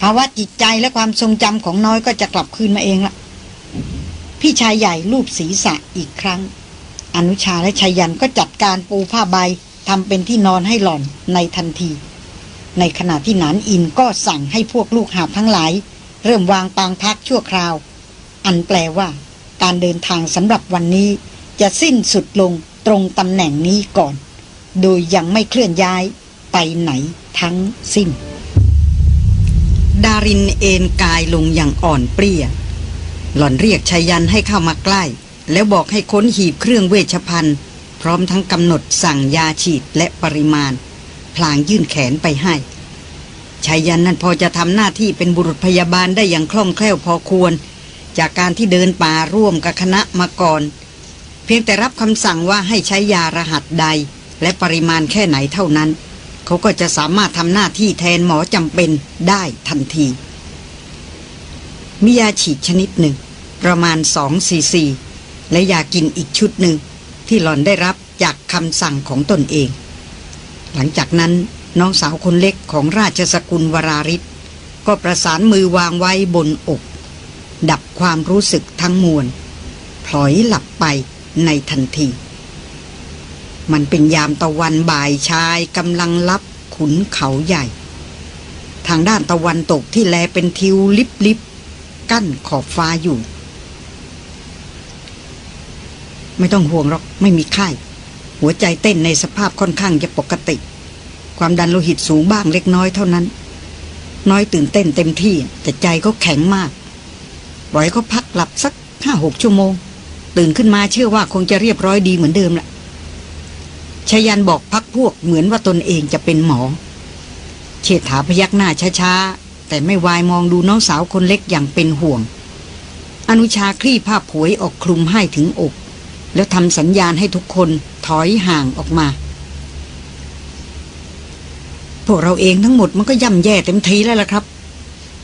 ภาวะจิตใจและความทรงจำของน้อยก็จะกลับคืนมาเองละพี่ชายใหญ่รูปศีรษะอีกครั้ง อนุชาและชายันก็จัดการปูผ้าใบทำเป็นที่นอนให้หล่อนในทันที ในขณะที่หนานอินก็สั่งให้พวกลูกหาบทั้งหลาย เริ่มวางปางพักชั่วคราว อันแปลว่า การเดินทางสำหรับวันนี้ จะสิ้นสุดลงตรงตำแหน่งนี้ก่อน โดยยังไม่เคลื่อนย้ายไปไหนทั้งสิ้น ดารินเอนกายลงอย่างอ่อนเปรี้ย หล่อนเรียกชายันให้เข้ามาใกล้ แล้วบอกให้ค้นหีบเครื่องเวชภัณฑ์ พร้อมทั้งกำหนดสั่งยาฉีดและปริมาณ พลางยื่นแขนไปให้ ชายันนั้นพอจะทำหน้าที่เป็นบุรุษพยาบาลได้อย่างคล่องแคล่วพอควร จากการที่เดินป่าร่วมกับคณะมาก่อน เพียงแต่รับคำสั่งว่าให้ใช้ยารหัสใด และปริมาณแค่ไหนเท่านั้น เขาก็จะสามารถทำหน้าที่แทนหมอจำเป็นได้ทันที มียาฉีดชนิดหนึ่ง ประมาณสองซีซีและยากินอีกชุดหนึ่งที่หล่อนได้รับจากคำสั่งของตนเอง หลังจากนั้น น้องสาวคนเล็กของราชสกุลวราริศก็ประสานมือวางไว้บนอก ดับความรู้สึกทั้งมวลพลอยหลับไปในทันที มันเป็นยามตะวันบ่ายชายกำลังลับขุนเขาใหญ่ ทางด้านตะวันตกที่แลเป็นทิวลิบลิบกั้นขอบฟ้าอยู่ ไม่ต้องห่วงหรอกไม่มีไข้หัวใจเต้นในสภาพค่อนข้างจะปกติ ความดันโลหิตสูงบ้างเล็กน้อยเท่านั้น น้อยตื่นเต้นเต็มที่ แต่ใจก็แข็งมากปล่อยก็พักหลับสักห้าหกชั่วโมง ตื่นขึ้นมาเชื่อว่าคงจะเรียบร้อยดีเหมือนเดิมแหละชายันบอกพักพวกเหมือนว่าตนเองจะเป็นหมอ เชษฐาพยักหน้าช้าๆ แต่ไม่วายมองดูน้องสาวคนเล็กอย่างเป็นห่วง อนุชาคลี่ผ้าผวยออกคลุมให้ถึงอก แล้วทำสัญญาณให้ทุกคนถอยห่างออกมา พวกเราเองทั้งหมดมันก็ย่ำแย่เต็มทีแล้วล่ะครับ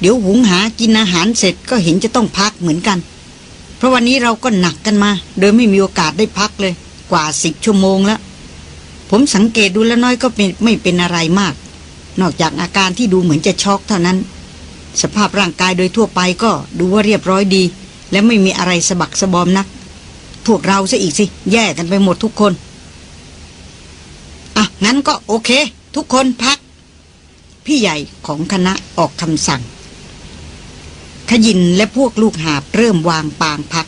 เดี๋ยวหุงหากินอาหารเสร็จก็เห็นจะต้องพักเหมือนกัน เพราะวันนี้เราก็หนักกันมา โดยไม่มีโอกาสได้พักเลย กว่าสิบชั่วโมงแล้ว ผมสังเกตดูแล้วน้อยก็เป็นไม่เป็นอะไรมาก นอกจากอาการที่ดูเหมือนจะช็อกเท่านั้น สภาพร่างกายโดยทั่วไปก็ดูว่าเรียบร้อยดี และไม่มีอะไรสะบักสะบอมนัก พวกเราซะอีกสิ แย่กันไปหมดทุกคนอะงั้นก็โอเค ทุกคนพัก พี่ใหญ่ของคณะออกคำสั่ง ขยินและพวกลูกหาบเริ่มวางปางพัก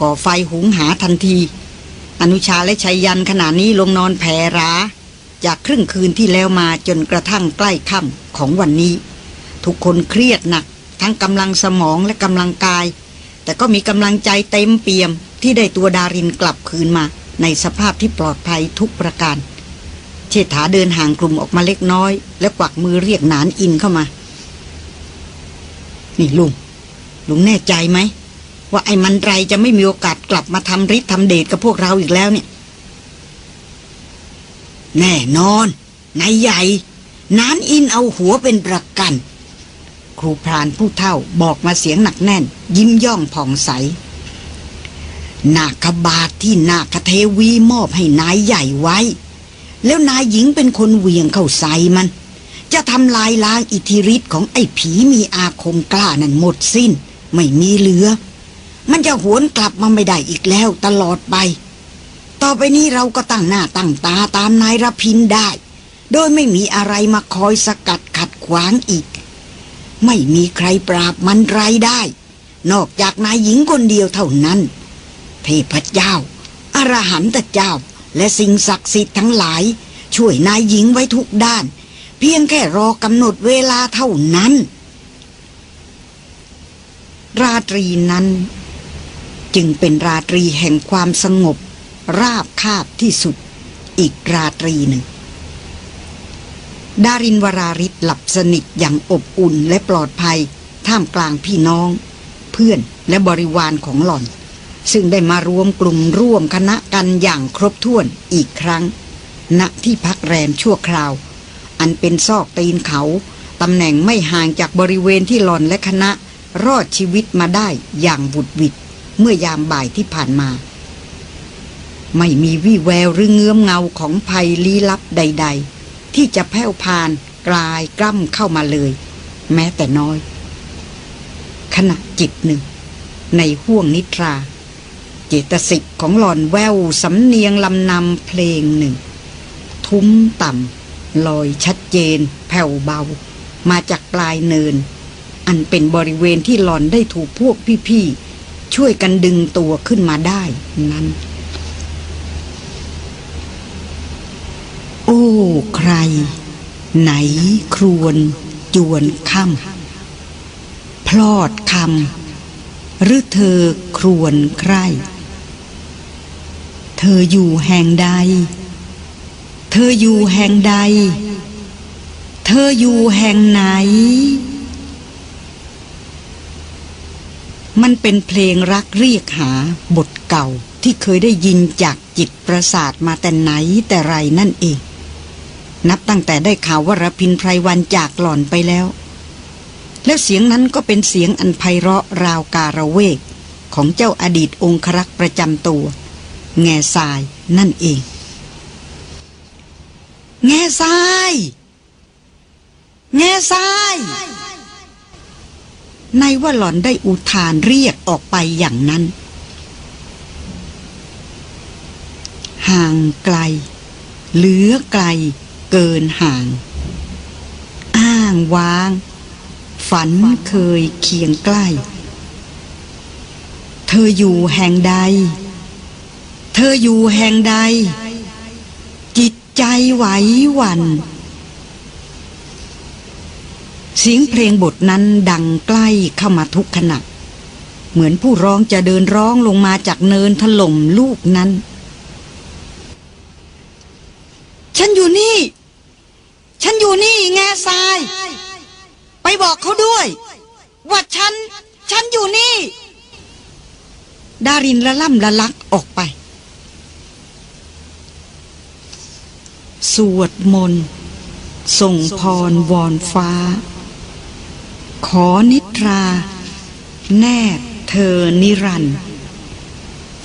ก่อไฟหุงหาทันที อนุชาและชัยยันขณะนี้ลงนอนแผ่ร้า จากครึ่งคืนที่แล้วมาจนกระทั่งใกล้ค่ำของวันนี้ ทุกคนเครียดหนัก ทั้งกำลังสมองและกำลังกาย แต่ก็มีกำลังใจเต็มเปี่ยมที่ได้ตัวดารินกลับคืนมาในสภาพที่ปลอดภัยทุกประการ เชษฐาเดินห่างกลุ่มออกมาเล็กน้อย และกวักมือเรียกนานอินเข้ามา นี่ลุงลุงแน่ใจไหม ว่าไอ้มันไรจะไม่มีโอกาสกลับมาทำฤทธิ์ทำเดชกับพวกเราอีกแล้วเนี่ย แน่นอนนายใหญ่นานอินเอาหัวเป็นประกัน ครูพรานผู้เฒ่าบอกมาเสียงหนักแน่น ยิ้มย่องผ่องใสนาคบาทที่นาคเทวีมอบให้นายใหญ่ไว้ แล้วนายหญิงเป็นคนเหวี่ยงเข้าใส่มัน จะทำลายล้างอิทธิฤทธิ์ของไอ้ผีมีอาคมกล้านั่นหมดสิ้น ไม่มีเหลือ มันจะหวนกลับมาไม่ได้อีกแล้วตลอดไป ต่อไปนี้เราก็ตั้งหน้าตั้งตาตามนายรพินได้ โดยไม่มีอะไรมาคอยสกัดขัดขวางอีก ไม่มีใครปราบมันไรได้ นอกจากนายหญิงคนเดียวเท่านั้น เทพเจ้าอรหันตเจ้า และสิ่งศักดิ์สิทธิ์ทั้งหลาย ช่วยนายหญิงไว้ทุกด้าน เพียงแค่รอกำหนดเวลาเท่านั้น ราตรีนั้น จึงเป็นราตรีแห่งความสงบ ราบคาบที่สุด อีกราตรีหนึ่ง ดารินวราริศหลับสนิทอย่างอบอุ่นและปลอดภัย ท่ามกลางพี่น้อง เพื่อนและบริวารของหล่อน ซึ่งได้มารวมกลุ่มร่วมคณะกันอย่างครบถ้วนอีกครั้ง ณที่พักแรมชั่วคราว อันเป็นซอกตีนเขา ตำแหน่งไม่ห่างจากบริเวณที่หลอนและคณะ รอดชีวิตมาได้อย่างบุดวิดเมื่อยามบ่ายที่ผ่านมา ไม่มีวี่แววหรือเงื้อมเงาของภัยลี้ลับใด ๆ ที่จะแผ่วพานกลายกล้ำเข้ามาเลย แม้แต่น้อย ขณะจิตหนึ่ง ในห่วงนิทรา จตสิกของหล่อนแววสำเนียงลำนำเพลงหนึ่ง ทุ้มต่ำลอยชัดเจน แผ่วเบา มาจากปลายเนิน อันเป็นบริเวณที่หล่อนได้ถูกพวกพี่ๆ ช่วยกันดึงตัวขึ้นมาได้นั้น โอ้ ใคร ไหนครวน จวนค่ำพลอดคำหรือเธอครวนใคร ธออยู่แห่งใด เธออยู่แห่งใด เธออยู่แห่งไหน มันเป็นเพลงรักเรียกหาบทเก่าที่เคยได้ยินจากจิตประสาทมาแต่ไหนแต่ไรนั่นเอง นับตั้งแต่ได้ข่าวว่ารพินไพรวันจากหล่อนไปแล้ว แล้วเสียงนั้นก็เป็นเสียงอันไพเราะราวการะเวกของเจ้าอดีตองครักษ์ประจำตัว แง่ทรายนั่นเอง แง่ทราย แง่ทรายในว่าหล่อนได้อุทานเรียกออกไปอย่างนั้น ห่างไกล เหลือไกล เกินห่าง อ้างว้าง ฝันเคยเคียงใกล้ เธออยู่แห่งใด เธออยู่แห่งใด จิตใจไหวหวัน่นเสียงเพลงบทนั้นดังใกล้เข้ามาทุกขณะเหมือนผู้ร้องจะเดินร้องลงมาจากเนินถล่มลูกนั้น ฉันอยู่นี่ ฉันอยู่นี่แง่ทราย ไปบอกเขาด้วย ว่าฉัน ฉันอยู่นี่ ดารินละล่ำละลักออกไป สวดมนต์ส่งพรวอนฟ้า ขอนิทรา แนบเธอนิรันต์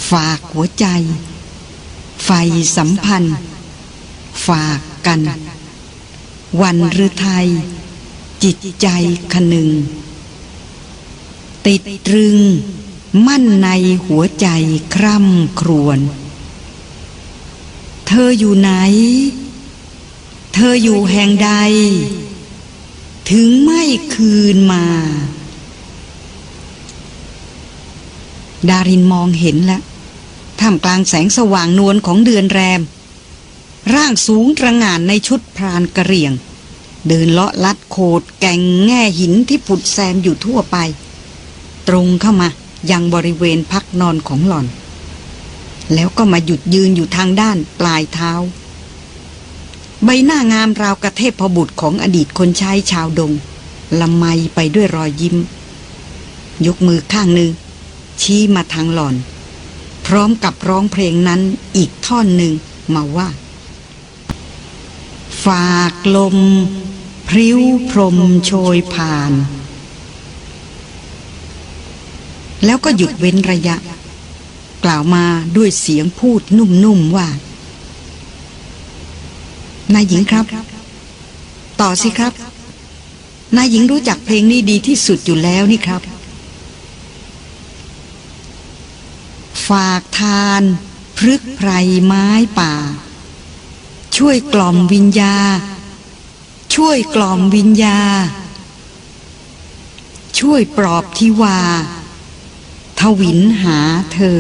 ฝากหัวใจ ไฟสัมพันธ์ ฝากกัน วันหรือไทยจิตใจคนึง ติดตรึง มั่นในหัวใจคร่ำครวญ เธออยู่ไหน ธออยู่แห่งใด ถึงไม่คืนมา ดารินมองเห็นแล้วท่ามกลางแสงสว่างนวลของเดือนแรม ร่างสูงตระหง่านในชุดพรานกระเรียง เดินเลาะลัดโคดแก่งแง่หินที่ผุดแซมอยู่ทั่วไป ตรงเข้ามายังบริเวณพักนอนของหล่อน แล้วก็มาหยุดยืนอยู่ทางด้านปลายเท้า ใบหน้างามราวกระเทพบุตรของอดีตคนใช้ชาวดง ละไมไปด้วยรอยยิ้ม ยกมือข้างหนึ่ง ชี้มาทางหล่อน พร้อมกับร้องเพลงนั้นอีกท่อนหนึ่งมาว่า ฝากลม พริ้วพรมโชยผ่าน แล้วก็หยุดเว้นระยะ กล่าวมาด้วยเสียงพูดนุ่มๆว่า นายหญิงครับ ต่อสิครับ นายหญิงรู้จักเพลงนี้ดีที่สุดอยู่แล้วนี่ครับ ฝากทานพฤกไพรไม้ป่า ช่วยกล่อมวิญญา ช่วยกล่อมวิญญา ช่วยปลอบทิวา ทวินหาเธอ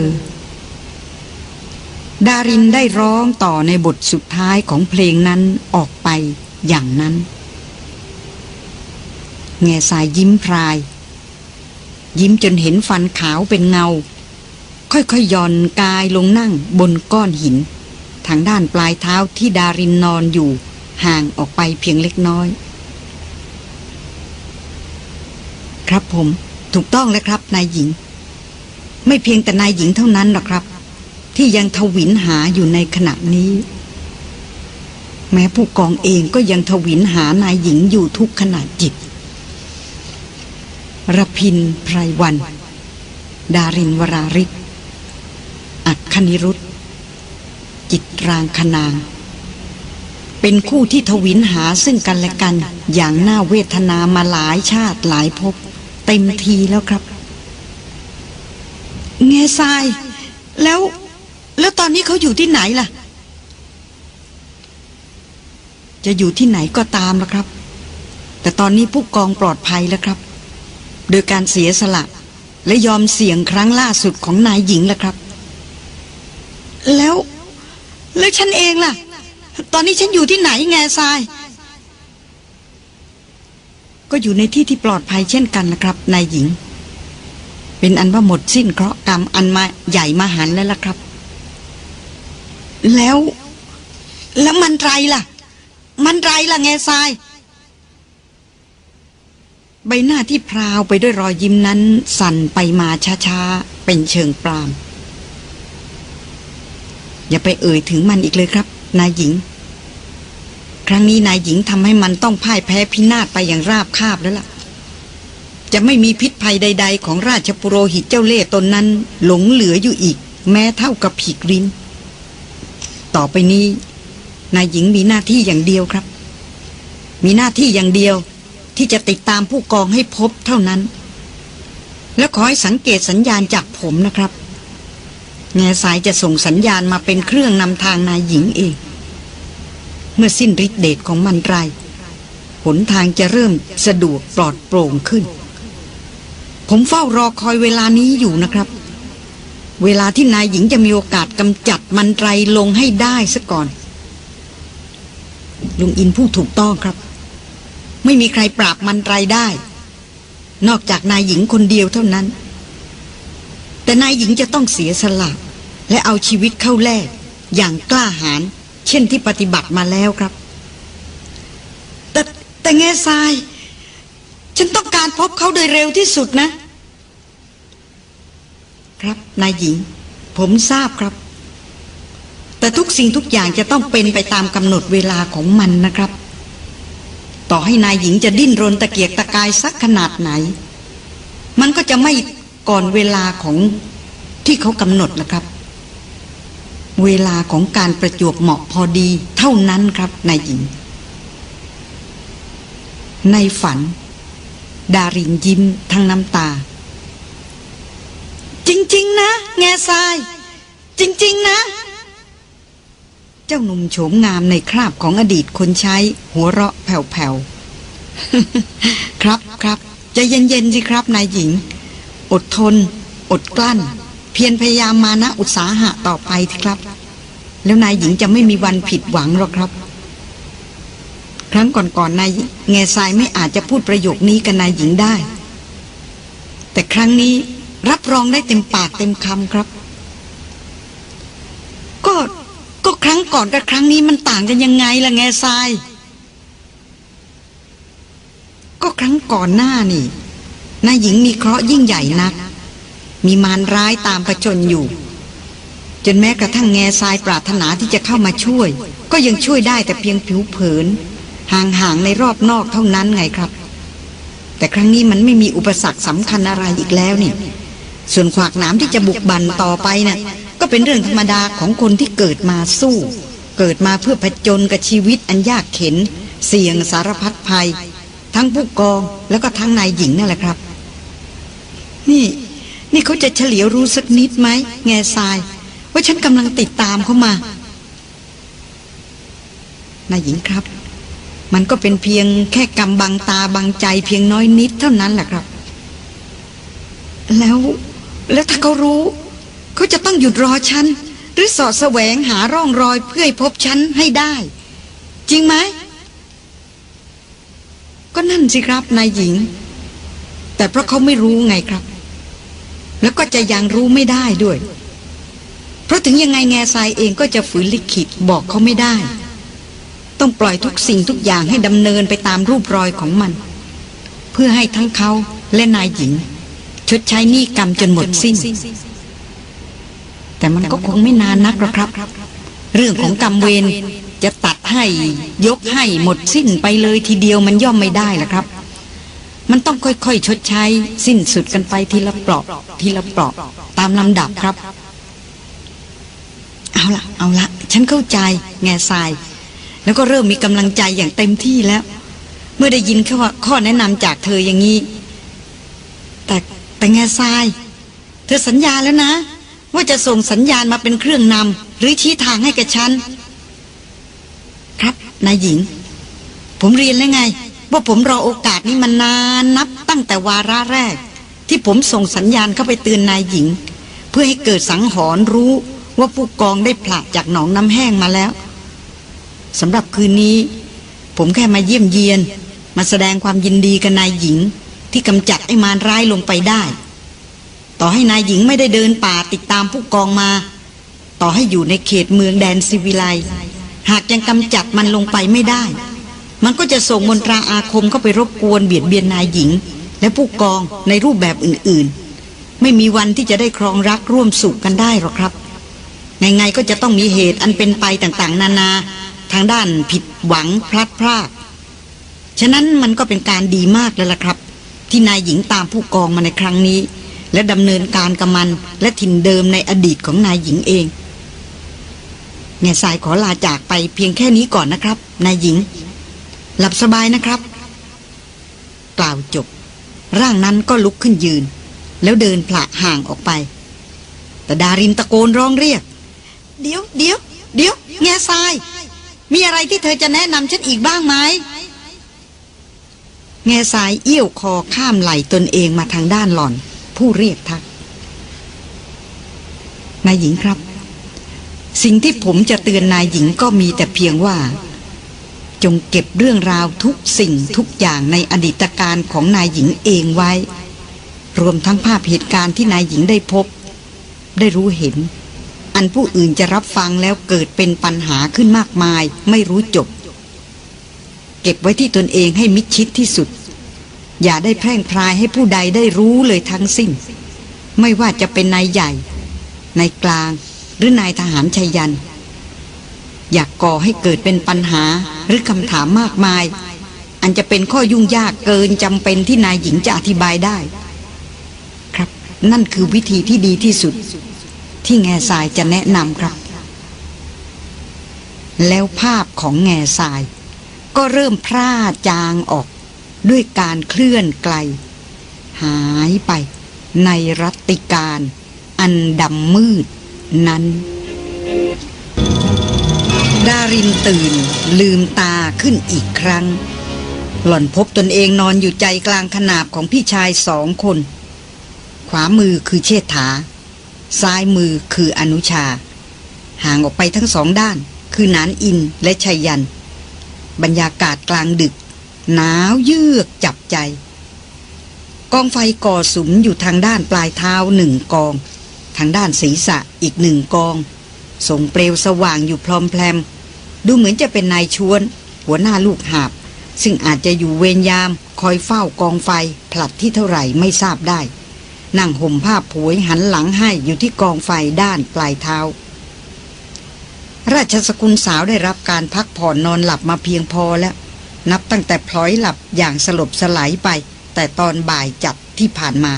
ดารินได้ร้องต่อในบทสุดท้ายของเพลงนั้นออกไปอย่างนั้น แง่สายยิ้มพราย ยิ้มจนเห็นฟันขาวเป็นเงา ค่อยๆย่อนกายลงนั่งบนก้อนหิน ทางด้านปลายเท้าที่ดารินนอนอยู่ ห่างออกไปเพียงเล็กน้อย ครับผมถูกต้องแล้วครับนายหญิง ไม่เพียงแต่นายหญิงเท่านั้นหรอกครับ ที่ยังทวินหาอยู่ในขณะนี้ แม้ผู้กองเองก็ยังทวินหานายหญิงอยู่ทุกขณะจิตระพินไพรวัน ดารินวราริศอัคคณิรุธจิตรางคนาง เป็นคู่ที่ทวินหาซึ่งกันและกันอย่างน่าเวทนามาหลายชาติหลายภพเต็มทีแล้วครับ เงซาย แล้ว แล้วตอนนี้เขาอยู่ที่ไหนล่ะ จะอยู่ที่ไหนก็ตามละครับ แต่ตอนนี้ผู้กองปลอดภัยแล้วครับ โดยการเสียสละและยอมเสี่ยงครั้งล่าสุดของนายหญิงแล้วครับ แล้ว แล้วฉันเองล่ะ ตอนนี้ฉันอยู่ที่ไหนแง่ทราย ก็อยู่ในที่ที่ปลอดภัยเช่นกันนะครับ นายหญิง เป็นอันว่าหมดสิ้นเคราะห์กรรมอันมาใหญ่มาหันแล้วล่ะครับ แล้ว แล้วมันไรล่ะ มันไรล่ะแง่ทราย ใบหน้าที่พราวไปด้วยรอยยิ้มนั้น สั่นไปมาช้าๆ เป็นเชิงปราม อย่าไปเอ่ยถึงมันอีกเลยครับ นายหญิง ครั้งนี้นายหญิงทำให้มันต้องพ่ายแพ้พินาศไปอย่างราบคาบแล้วล่ะ จะไม่มีพิษภัยใด ๆ ของราชปุโรหิตเจ้าเล่ห์ตนนั้น หลงเหลืออยู่อีก แม้เท่ากับผีกริ้น ต่อไปนี้ นายหญิงมีหน้าที่อย่างเดียวครับ มีหน้าที่อย่างเดียวที่จะติดตามผู้กองให้พบเท่านั้น และขอให้สังเกตสัญญาณจากผมนะครับแง่สายจะส่งสัญญาณมาเป็นเครื่องนำทางนายหญิงเอง เมื่อสิ้นฤทธิเดชของมันไรหนทางจะเริ่มสะดวกปลอดโปร่งขึ้น ผมเฝ้ารอคอยเวลานี้อยู่นะครับ เวลาที่นายหญิงจะมีโอกาสกำจัดมันไรลงให้ได้ซะก่อน ลุงอินผู้ถูกต้องครับ ไม่มีใครปราบมันไรได้ นอกจากนายหญิงคนเดียวเท่านั้น แต่นายหญิงจะต้องเสียสละและเอาชีวิตเข้าแลกอย่างกล้าหาญเช่นที่ปฏิบัติมาแล้วครับ แต่แต่แง่ทราย ฉันต้องการพบเขาโดยเร็วที่สุดนะ ครับนายหญิง ผมทราบครับ แต่ทุกสิ่งทุกอย่างจะต้องเป็นไปตามกำหนดเวลาของมันนะครับ ต่อให้นายหญิงจะดิ้นรนตะเกียกตะกายสักขนาดไหน มันก็จะไม่ก่อนเวลาของที่เขากำหนดนะครับ เวลาของการประจวบเหมาะพอดี เท่านั้นครับนายหญิง ในฝัน ดารินยิ้มทั้งน้ำตา จริง ๆ นะ แง่ทราย จริง ๆ นะ เจ้าหนุ่มโฉมงามในคราบของอดีตคนใช้ หัวเราะแผ่วๆ ครับครับใจะเย็น ๆ สิครับนายหญิง อดทน อดกลั้น เพียรพยายามมานะอุตสาหะต่อไปทีครับ แล้วนายหญิงจะไม่มีวันผิดหวังหรอกครับ ครั้งก่อนๆนายแง่ทรายไม่อาจจะพูดประโยคนี้กับนายหญิงได้ แต่ครั้งนี้ รับรองได้เต็มปากเต็มคำครับ ก็ก็ครั้งก่อนกับครั้งนี้มันต่างกันยังไงล่ะแง่ทราย ก็ครั้งก่อนหน้านี่นายหญิงมีเคราะห์ยิ่งใหญ่นัก มีมารร้ายตามประจนอยู่ จนแม้กระทั่งแง่ทรายปรารถนาที่จะเข้ามาช่วย ก็ยังช่วยได้แต่เพียงผิวเผิน ห่างๆในรอบนอกเท่านั้นไงครับ แต่ครั้งนี้มันไม่มีอุปสรรคสำคัญอะไรอีกแล้วนี่ ส่วนขวากหนามที่จะบุกบันต่อไปน่ะก็เป็นเรื่องธรรมดาของคนที่เกิดมาสู้ เกิดมาเพื่อผจญกับชีวิตอันยากเข็น เสี่ยงสารพัดภัย ทั้งผู้กองแล้วก็ทั้งนายหญิงนั่นแหละครับ นี่ นี่เขาจะเฉลียวรู้สักนิดไหมแง่ทราย ว่าฉันกำลังติดตามเขามานายหญิงครับ มันก็เป็นเพียงแค่กำบังตาบังใจเพียงน้อยนิดเท่านั้นแหละครับ แล้ว แล้วถ้าเขารู้ เขาจะต้องหยุดรอฉัน หรือสอดแสวงหาร่องรอยเพื่อให้พบฉันให้ได้ จริงไหม ก็นั่นสิครับนายหญิง แต่เพราะเขาไม่รู้ไงครับ แล้วก็จะยังรู้ไม่ได้ด้วย เพราะถึงยังไงแง่ทรายเองก็จะฝืนลิขิตบอกเขาไม่ได้ ต้องปล่อยทุกสิ่งทุกอย่างให้ดำเนินไปตามรูปรอยของมัน เพื่อให้ทั้งเขาและนายหญิง ชดใช้หนี้กรรมจนหมดสิ้น แต่มันก็คงไม่นานนักหรอกครับ เรื่องของกรรมเวรจะตัดให้ยกให้หมดสิ้นไปเลยทีเดียวมันย่อมไม่ได้ล่ะครับ มันต้องค่อยๆ ชดใช้ สิ้นสุดกันไปทีละเปลาะทีละเปลาะตามลำดับครับ เอาละเอาละฉันเข้าใจแง่ทราย แล้วก็เริ่มมีกำลังใจอย่างเต็มที่แล้ว เมื่อได้ยินข้อข้อแนะนำจากเธออย่างนี้ แต่แง่ทราย เธอสัญญาแล้วนะ ว่าจะส่งสัญญาณมาเป็นเครื่องนำหรือชี้ทางให้กับฉัน ครับนายหญิง ผมเรียนแล้วไง ว่าผมรอโอกาสนี้มานานนับตั้งแต่วาระแรก ที่ผมส่งสัญญาณเข้าไปเตือนนายหญิง เพื่อให้เกิดสังหรณ์รู้ว่าผู้กองได้ผละจากหนองน้ำแห้งมาแล้วสำหรับคืนนี้ ผมแค่มาเยี่ยมเยียน มาแสดงความยินดีกับนายหญิง ที่กำจัดไอ้มารร้ายลงไปได้ ต่อให้นายหญิงไม่ได้เดินป่าติดตามผู้กองมา ต่อให้อยู่ในเขตเมืองแดนซิวิไล หากยังกำจัดมันลงไปไม่ได้ มันก็จะส่งมนตราอาคมเข้าไปรบกวนเบียดเบียนนายหญิง และผู้กองในรูปแบบอื่นๆ ไม่มีวันที่จะได้ครองรักร่วมสุขกันได้หรอกครับไงๆก็จะต้องมีเหตุอันเป็นไปต่างๆ นานา ทางด้านผิดหวังพลัดพราก ฉะนั้นมันก็เป็นการดีมากแล้วล่ะครับ ที่นายหญิงตามผู้กองมาในครั้งนี้ และดำเนินการกับมันและถิ่นเดิมในอดีตของนายหญิงเองแง่สายขอลาจากไปเพียงแค่นี้ก่อนนะครับ นายหญิง หลับสบายนะครับ กล่าวจบ ร่างนั้นก็ลุกขึ้นยืน แล้วเดินผละห่างออกไป แต่ดารินตะโกนร้องเรียก เดี๋ยวเดี๋ยวเดี๋ยวแง่ทราย มีอะไรที่เธอจะแนะนำฉันอีกบ้างไหม ง่ายเอี้ยวคอข้ามไหลตนเองมาทางด้านหล่อน ผู้เรียกทักนายหญิงครับ สิ่งที่ผมจะเตือนนายหญิงก็มีแต่เพียงว่า จงเก็บเรื่องราวทุกสิ่งทุกอย่างในอดีตการของนายหญิงเองไว้ รวมทั้งภาพเหตุการณ์ที่นายหญิงได้พบ ได้รู้เห็น อันผู้อื่นจะรับฟังแล้วเกิดเป็นปัญหาขึ้นมากมาย ไม่รู้จบ เก็บไว้ที่ตนเองให้มิดชิดที่สุด อย่าได้แพร่งพรายให้ผู้ใดได้รู้เลยทั้งสิ้น ไม่ว่าจะเป็นนายใหญ่นายกลางหรือนายทหารชัยยัน อยากก่อให้เกิดเป็นปัญหาหรือคำถามมากมาย อันจะเป็นข้อยุ่งยากเกินจำเป็นที่นายหญิงจะอธิบายได้ ครับนั่นคือวิธีที่ดีที่สุด ที่แง่ทรายจะแนะนำครับ แล้วภาพของแง่ทราย ก็เริ่มพร่าจางออก ด้วยการเคลื่อนไกล หายไปในรัติการอันดำมืดนั้น ดารินตื่นลืมตาขึ้นอีกครั้ง หล่อนพบตนเองนอนอยู่ใจกลางขนาบของพี่ชายสองคน ขวามือคือเชษฐา ซ้ายมือคืออนุชา ห่างออกไปทั้งสองด้าน คือนานอินและชัยยัน บรรยากาศกลางดึก หนาวเยือกจับใจ กองไฟก่อสุมอยู่ทางด้านปลายเท้าหนึ่งกอง ทางด้านศีรษะอีกหนึ่งกอง ส่งเปลวสว่างอยู่พลอมแพลมดูเหมือนจะเป็นนายชวน หัวหน้าลูกหาบ ซึ่งอาจจะอยู่เวรยามคอยเฝ้ากองไฟผลัดที่เท่าไหร่ไม่ทราบได้ นั่งห่มผ้าผวยหันหลังให้อยู่ที่กองไฟด้านปลายเท้า ราชสกุลสาวได้รับการพักผ่อนนอนหลับมาเพียงพอแล้ว นับตั้งแต่พลอยหลับอย่างสลบสลายไป แต่ตอนบ่ายจัดที่ผ่านมา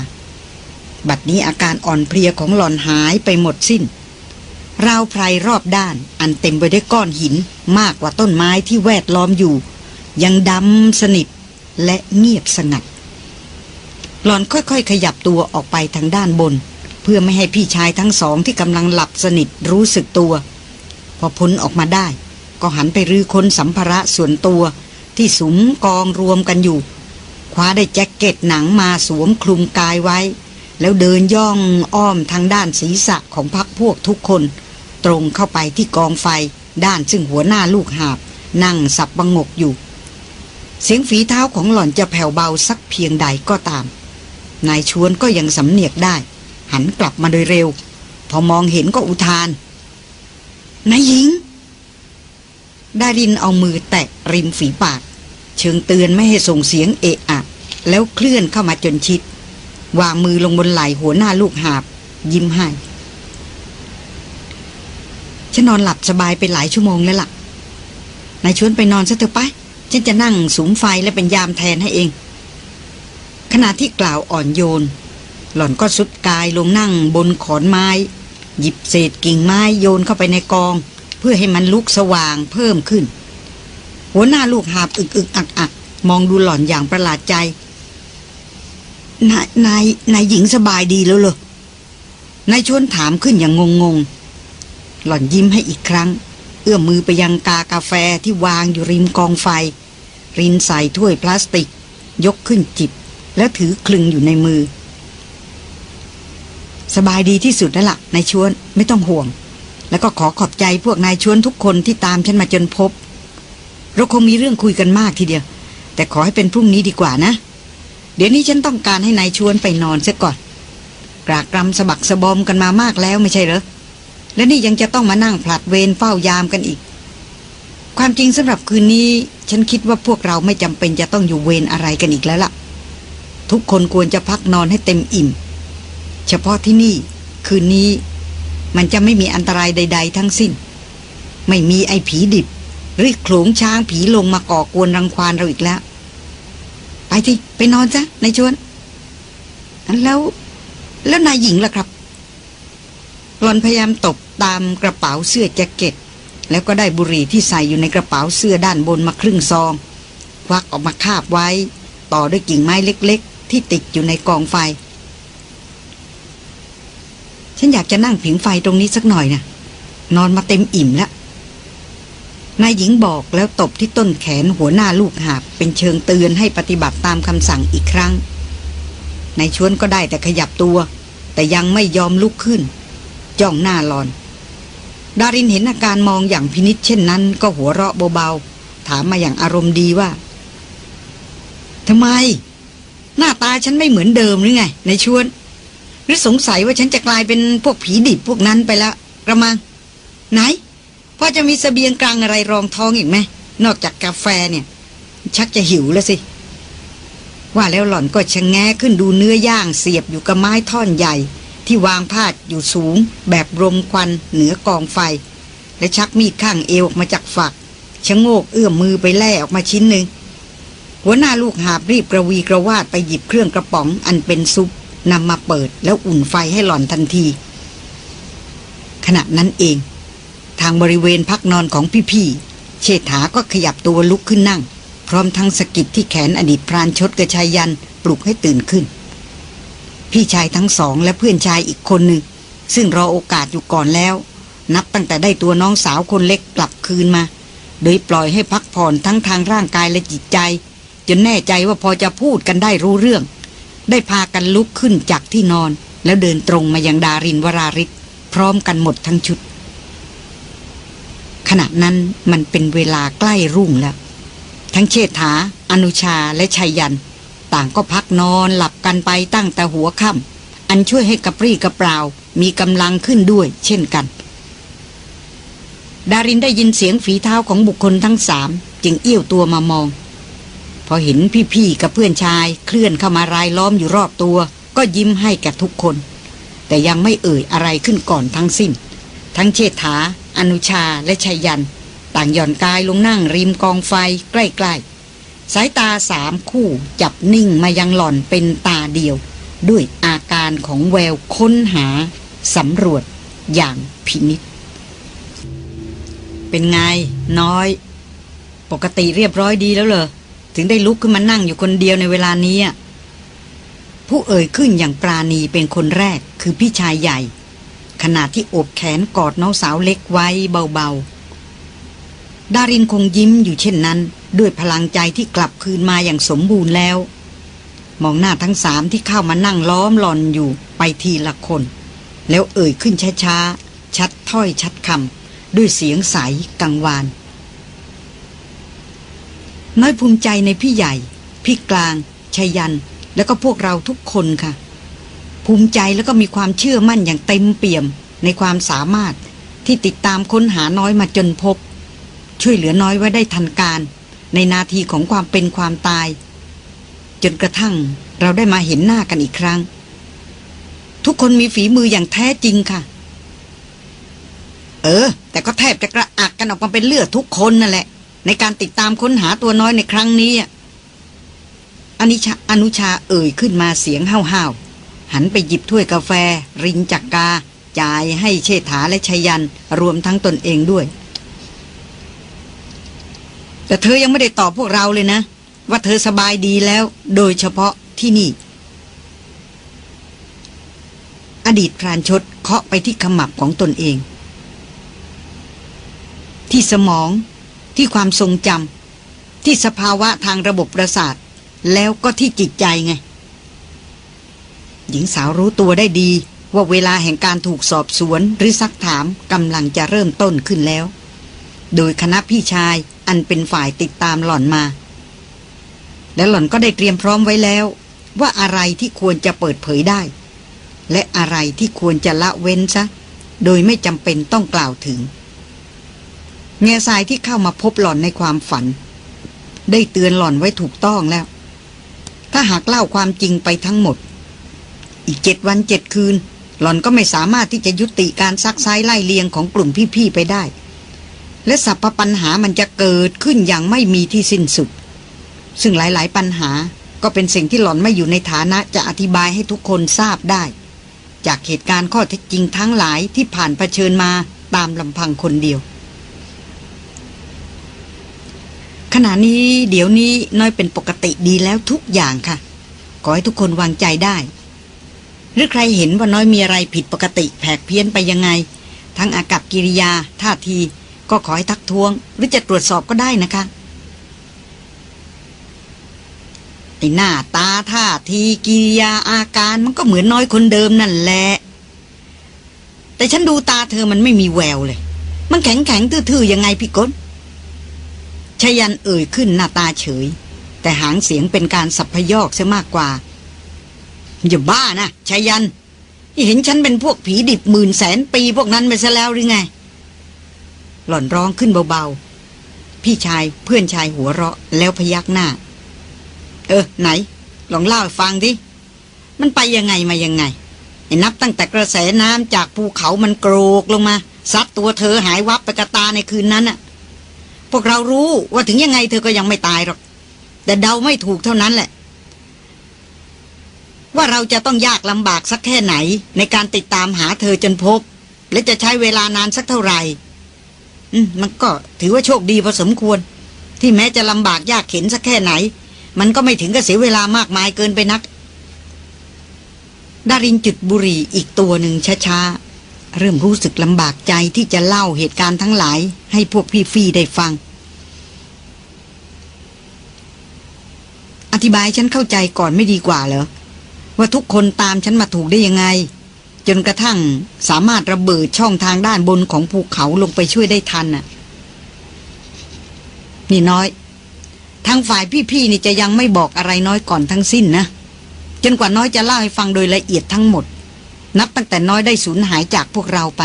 บัดนี้อาการอ่อนเพลียของหลอนหายไปหมดสิ้นราวไพรรอบด้านอันเต็มไปด้วยก้อนหินมากกว่าต้นไม้ที่แวดล้อมอยู่ ยังดำสนิทและเงียบสงัด หลอนค่อยๆ ขยับตัวออกไปทางด้านบน เพื่อไม่ให้พี่ชายทั้งสองที่กำลังหลับสนิทรู้สึกตัว พอพ้นออกมาได้ ก็หันไปรื้อค้นสัมภาระส่วนตัว ที่สุมกองรวมกันอยู่ คว้าได้แจ็คเก็ตหนังมาสวมคลุมกายไว้ แล้วเดินย่องอ้อมทางด้านศีรษะของพักพวกทุกคน ตรงเข้าไปที่กองไฟ ด้านซึ่งหัวหน้าลูกหาบ นั่งสับบังงกอยู่ เสียงฝีเท้าของหล่อนจะแผ่วเบาสักเพียงใดก็ตาม นายชวนก็ยังสำเนียกได้ หันกลับมาโดยเร็ว พอมองเห็นก็อุทานนายหญิง ดารินเอามือแตะริมฝีปาก เชิงเตือนไม่ให้ส่งเสียงเอะอะ แล้วเคลื่อนเข้ามาจนชิด วางมือลงบนไหล่หัวหน้าลูกหาบ ยิ้มให้ฉันนอนหลับสบายไปหลายชั่วโมงแล้วล่ะ นายชวนไปนอนซะเถอะไป ฉันจะนั่งสุมไฟและเป็นยามแทนให้เอง ขณะที่กล่าวอ่อนโยน หล่อนก็สุดกายลงนั่งบนขอนไม้ หยิบเศษกิ่งไม้โยนเข้าไปในกอง พื่อให้มันลุกสว่างเพิ่มขึ้น หัวหน้าลูกหาบอึกอึกอักอักมองดูหล่อนอย่างประหลาดใจ นายนายนายหญิงสบายดีแล้วเหรอนายชวนถามขึ้นอย่างงงๆหล่อนยิ้มให้อีกครั้ง เอื้อมมือไปยังกากาแฟที่วางอยู่ริมกองไฟ รินใส่ถ้วยพลาสติก ยกขึ้นจิบ แล้วถือคลึงอยู่ในมือ สบายดีที่สุดแล้วละ่ะนายชวนไม่ต้องห่วง แล้วก็ขอขอบใจพวกนายชวนทุกคนที่ตามฉันมาจนพบ เราคงมีเรื่องคุยกันมากทีเดียว แต่ขอให้เป็นพรุ่งนี้ดีกว่านะ เดี๋ยวนี้ฉันต้องการให้นายชวนไปนอนเสียก่อน กรากรำสะบักสะบอมกันมามากแล้วไม่ใช่เหรอ และนี่ยังจะต้องมานั่งผลัดเวรเฝ้ายามกันอีก ความจริงสำหรับคืนนี้ ฉันคิดว่าพวกเราไม่จำเป็นจะต้องอยู่เวรอะไรกันอีกแล้วล่ะ ทุกคนควรจะพักนอนให้เต็มอิ่ม เฉพาะที่นี่คืนนี้ มันจะไม่มีอันตรายใด ๆ ทั้งสิ้น ไม่มีไอ้ผีดิบ หรือโขลงช้างผีลงมาก่อกวนรังควานเราอีกแล้ว ไปที่ไปนอนซะนายชวนอันแล้วแล้วนายหญิงล่ะครับหลอนพยายามตบตามกระเป๋าเสื้อแจ็คเก็ต แล้วก็ได้บุหรี่ที่ใส่อยู่ในกระเป๋าเสื้อด้านบนมาครึ่งซองควักออกมาคาบไว้ ต่อด้วยกิ่งไม้เล็ก ๆ ที่ติดอยู่ในกองไฟ ฉันอยากจะนั่งผิงไฟตรงนี้สักหน่อยนะนอนมาเต็มอิ่มแล้วนายหญิงบอกแล้วตบที่ต้นแขนหัวหน้าลูกหาบเป็นเชิงเตือนให้ปฏิบัติตามคำสั่งอีกครั้งนายชวนก็ได้แต่ขยับตัว แต่ยังไม่ยอมลุกขึ้น จ้องหน้าหลอน ดารินเห็นอาการมองอย่างพินิษเช่นนั้น ก็หัวเราะเบาๆ ถามมาอย่างอารมณ์ดีว่าทำไม หน้าตาฉันไม่เหมือนเดิมหรือไงนายชวน หรือสงสัยว่าฉันจะกลายเป็นพวกผีดิบพวกนั้นไปแล้วกระมัง ไหนพอจะมีสเสบียงกลางอะไรรองท้องอีกไหมนอกจากกาแฟเนี่ย ชักจะหิวแล้วสิ ว่าแล้วหล่อนก็ชะงแงขึ้นดูเนื้อย่างเสียบอยู่กับไม้ท่อนใหญ่ ที่วางพาดอยู่สูง แบบรมควันเหนือกองไฟ และชักมีดข้างเอวออกมาจากฝักชะโงกเอื้อมมือไปแล่ออกมาชิ้นหนึ่งหัวหน้าลูกหาบรีบกระวีกระวาดไปหยิบเครื่องกระป๋องอันเป็นซุป นำมาเปิดแล้วอุ่นไฟให้หล่อนทันที ขณะนั้นเอง ทางบริเวณพักนอนของพี่ๆเชษฐาก็ขยับตัวลุกขึ้นนั่ง พร้อมทั้งสกิดที่แขนอดีตพรานชดกระชายยันปลุกให้ตื่นขึ้น พี่ชายทั้งสองและเพื่อนชายอีกคนหนึ่ง ซึ่งรอโอกาสอยู่ก่อนแล้ว นับตั้งแต่ได้ตัวน้องสาวคนเล็กกลับคืนมา โดยปล่อยให้พักผ่อนทั้งทางร่างกายและจิตใจ จนแน่ใจว่าพอจะพูดกันได้รู้เรื่อง ได้พากันลุกขึ้นจากที่นอน แล้วเดินตรงมายังดารินวราริศพร้อมกันหมดทั้งชุด ขณะนั้นมันเป็นเวลาใกล้รุ่งแล้ว ทั้งเชษฐา อนุชาและชัยยัน ต่างก็พักนอนหลับกันไปตั้งแต่หัวค่ำอันช่วยให้กระปรี้กระเปร่ามีกำลังขึ้นด้วย เช่นกัน ดารินได้ยินเสียงฝีเท้าของบุคคลทั้งสามจึงเอี้ยวตัวมามอง พอเห็นพี่ๆกับเพื่อนชายเคลื่อนเข้ามารายล้อมอยู่รอบตัว ก็ยิ้มให้แก่ทุกคน แต่ยังไม่เอ่ยอะไรขึ้นก่อนทั้งสิ้น ทั้งเชษฐา อนุชาและชัยยัน ต่างหย่อนกายลงนั่งริมกองไฟใกล้ๆ สายตาสามคู่จับนิ่งมายังหล่อนเป็นตาเดียว ด้วยอาการของแววค้นหาสำรวจอย่างพินิษเป็นไงน้อย ปกติเรียบร้อยดีแล้วเหรอ ถึงได้ลุกขึ้นมานั่งอยู่คนเดียวในเวลานี้ผู้เอ่ยขึ้นอย่างปราณีเป็นคนแรกคือพี่ชายใหญ่ ขณะที่โอบแขนกอดน้องสาวเล็กไว้เบาๆ ดารินคงยิ้มอยู่เช่นนั้น ด้วยพลังใจที่กลับคืนมาอย่างสมบูรณ์แล้ว มองหน้าทั้งสามที่เข้ามานั่งล้อมหลอนอยู่ไปทีละคน แล้วเอ่ยขึ้นช้าๆ ชัดถ้อยชัดคำด้วยเสียงใสกังวาน น้อยภูมิใจในพี่ใหญ่ พี่กลางชัยยัน แล้วก็พวกเราทุกคนค่ะ ภูมิใจแล้วก็มีความเชื่อมั่นอย่างเต็มเปี่ยมในความสามารถที่ติดตามค้นหาน้อยมาจนพบ ช่วยเหลือน้อยไว้ได้ทันการ ในนาทีของความเป็นความตาย จนกระทั่งเราได้มาเห็นหน้ากันอีกครั้ง ทุกคนมีฝีมืออย่างแท้จริงค่ะ เออ แต่ก็แทบจะกระอักกันออกมาเป็นเลือดทุกคนนั่นแหละ ในการติดตามค้นหาตัวน้อยในครั้งนี้อะอนิชาอนุชาเอ่ยขึ้นมาเสียงห้าวๆหันไปหยิบถ้วยกาแฟ รินจักกาจ่ายให้เชษฐาและชยัน รวมทั้งตนเองด้วย แต่เธอยังไม่ได้ตอบพวกเราเลยนะ ว่าเธอสบายดีแล้ว โดยเฉพาะที่นี่ อดีตพรานชดเคาะไปที่ขมับของตนเอง ที่สมอง ที่ความทรงจำที่สภาวะทางระบบประสาท แล้วก็ที่จิตใจไง หญิงสาวรู้ตัวได้ดีว่าเวลาแห่งการถูกสอบสวนหรือซักถามกำลังจะเริ่มต้นขึ้นแล้ว โดยคณะพี่ชายอันเป็นฝ่ายติดตามหล่อนมา และหล่อนก็ได้เตรียมพร้อมไว้แล้ว ว่าอะไรที่ควรจะเปิดเผยได้ และอะไรที่ควรจะละเว้นซะ โดยไม่จำเป็นต้องกล่าวถึง เงาสายที่เข้ามาพบหล่อนในความฝัน ได้เตือนหล่อนไว้ถูกต้องแล้ว ถ้าหากเล่าความจริงไปทั้งหมด อีกเจ็ดวันเจ็ดคืน หล่อนก็ไม่สามารถที่จะยุติการซักไซไล่เลียงของกลุ่มพี่ๆไปได้ และสัพพปัญหามันจะเกิดขึ้นอย่างไม่มีที่สิ้นสุด ซึ่งหลายๆปัญหาก็เป็นสิ่งที่หล่อนไม่อยู่ในฐานะจะอธิบายให้ทุกคนทราบได้ จากเหตุการณ์ข้อเท็จจริงทั้งหลายที่ผ่านเผชิญมาตามลำพังคนเดียว ขณะนี้เดี๋ยวนี้น้อยเป็นปกติดีแล้วทุกอย่างค่ะ ขอให้ทุกคนวางใจได้ หรือใครเห็นว่าน้อยมีอะไรผิดปกติแผกเพี้ยนไปยังไง ทั้งอากับกิริยาท่าที ก็ขอให้ทักท้วง หรือจะตรวจสอบก็ได้นะคะไอหน้าตาท่าทีกิริยาอาการมันก็เหมือนน้อยคนเดิมนั่นแหละ แต่ฉันดูตาเธอมันไม่มีแววเลย มันแข็งแข็งทื่อๆยังไงพี่กน ชยันเอ่ยขึ้นหน้าตาเฉย แต่หางเสียงเป็นการสับพยอกซะมากกว่า อย่าบ้านะชายันเห็นฉันเป็นพวกผีดิบหมื่นแสนปีพวกนั้นไปซะแล้วหรือไง หล่อนร้องขึ้นเบาๆ พี่ชายเพื่อนชายหัวเราะแล้วพยักหน้า เออ ไหน ลองเล่าให้ฟังดิ มันไปยังไงมายังไงไอ้นับตั้งแต่กระแสน้ำจากภูเขามันโกรกลงมาซัดตัวเธอหายวับไปกระตาในคืนนั้นน่ะ พวกเรารู้ว่าถึงยังไงเธอก็ยังไม่ตายหรอก แต่เดาไม่ถูกเท่านั้นแหละ ว่าเราจะต้องยากลำบากสักแค่ไหน ในการติดตามหาเธอจนพบ และจะใช้เวลานานสักเท่าไหร่อืมมันก็ถือว่าโชคดีพอสมควร ที่แม้จะลำบากยากเข็นสักแค่ไหน มันก็ไม่ถึงกับเสียเวลามากมายเกินไปนักดารินจุดบุหรี่อีกตัวหนึ่งช้าๆ เริ่มรู้สึกลำบากใจที่จะเล่าเหตุการณ์ทั้งหลาย ให้พวกพี่ฟี่ได้ฟัง อธิบายฉันเข้าใจก่อนไม่ดีกว่าเหรอ ว่าทุกคนตามฉันมาถูกได้ยังไง จนกระทั่งสามารถระเบิดช่องทางด้านบนของภูเขาลงไปช่วยได้ทันน่ะ นี่น้อย ทางฝ่ายพี่ๆนี่จะยังไม่บอกอะไรน้อยก่อนทั้งสิ้นนะ จนกว่าน้อยจะเล่าให้ฟังโดยละเอียดทั้งหมด นับตั้งแต่น้อยได้สูญหายจากพวกเราไป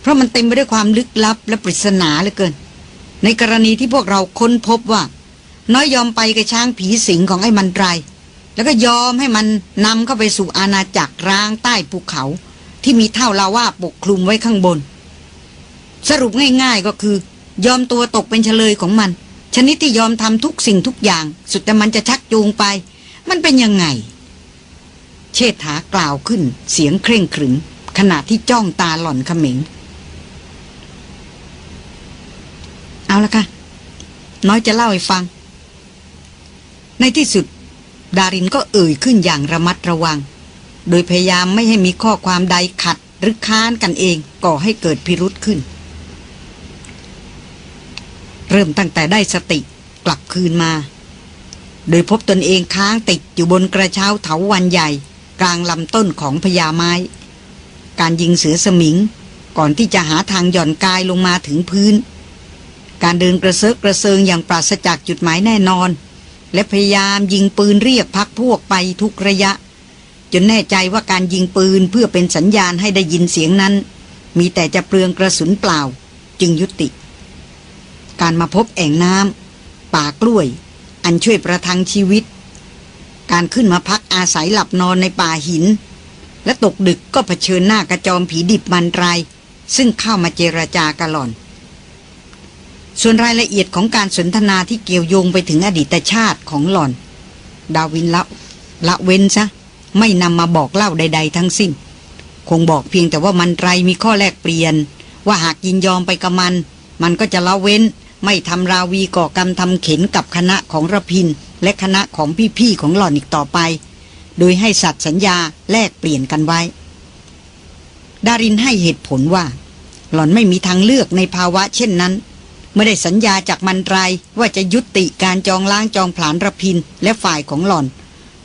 เพราะมันเต็มไปด้วยความลึกลับและปริศนาเหลือเกิน ในกรณีที่พวกเราค้นพบว่า น้อยยอมไปกับช้างผีสิงของไอ้มันไร แล้วก็ยอมให้มันนำเข้าไปสู่อาณาจักรร้างใต้ภูเขา ที่มีเท่าลาว่าปกคลุมไว้ข้างบน สรุปง่ายๆก็คือ ยอมตัวตกเป็นเฉลยของมัน ชนิดที่ยอมทำทุกสิ่งทุกอย่าง สุดแต่มันจะชักจูงไป มันเป็นยังไง เชษฐากล่าวขึ้นเสียงเคร่งขรึมขณะที่จ้องตาหล่อนขม็งเอาละค่ะ น้อยจะเล่าให้ฟัง ในที่สุด ดารินก็เอ่ยขึ้นอย่างระมัดระวัง โดยพยายามไม่ให้มีข้อความใดขัดหรือค้านกันเองก่อให้เกิดพิรุษขึ้น เริ่มตั้งแต่ได้สติกลับคืนมา โดยพบตนเองค้างติดอยู่บนกระเช้าเถาวันใหญ่ กลางลำต้นของพญาไม้ การยิงเสือสมิง ก่อนที่จะหาทางหย่อนกายลงมาถึงพื้น การเดินกระเซาะกระเซิงอย่างปราศจากจุดหมายแน่นอน และพยายามยิงปืนเรียกพักพวกไปทุกระยะ จนแน่ใจว่าการยิงปืนเพื่อเป็นสัญญาณให้ได้ยินเสียงนั้น มีแต่จะเปลืองกระสุนเปล่า จึงยุติ การมาพบแอ่งน้ำป่ากล้วย อันช่วยประทังชีวิต การขึ้นมาพักอาศัยหลับนอนในป่าหิน และตกดึกก็เผชิญหน้ากระจอมผีดิบมันไรซึ่งเข้ามาเจรจากะหล่อน ส่วนรายละเอียดของการสนทนาที่เกี่ยวโยงไปถึงอดีตชาติของหล่อน ดาวินละละเว้นซะ ไม่นำมาบอกเล่าใด ๆ ทั้งสิ้น คงบอกเพียงแต่ว่ามันไรมีข้อแลกเปลี่ยน ว่าหากยินยอมไปกับมัน มันก็จะละเว้น ไม่ทำราวีก่อกรรมทำเข็นกับคณะของระพิน และคณะของพี่ๆของหล่อนอีกต่อไป โดยให้สัตว์สัญญาแลกเปลี่ยนกันไว้ ดารินให้เหตุผลว่า หล่อนไม่มีทางเลือกในภาวะเช่นนั้นไม่ได้สัญญาจากมันไรว่าจะยุติการจองล้างจองผลานระพินและฝ่ายของหล่อน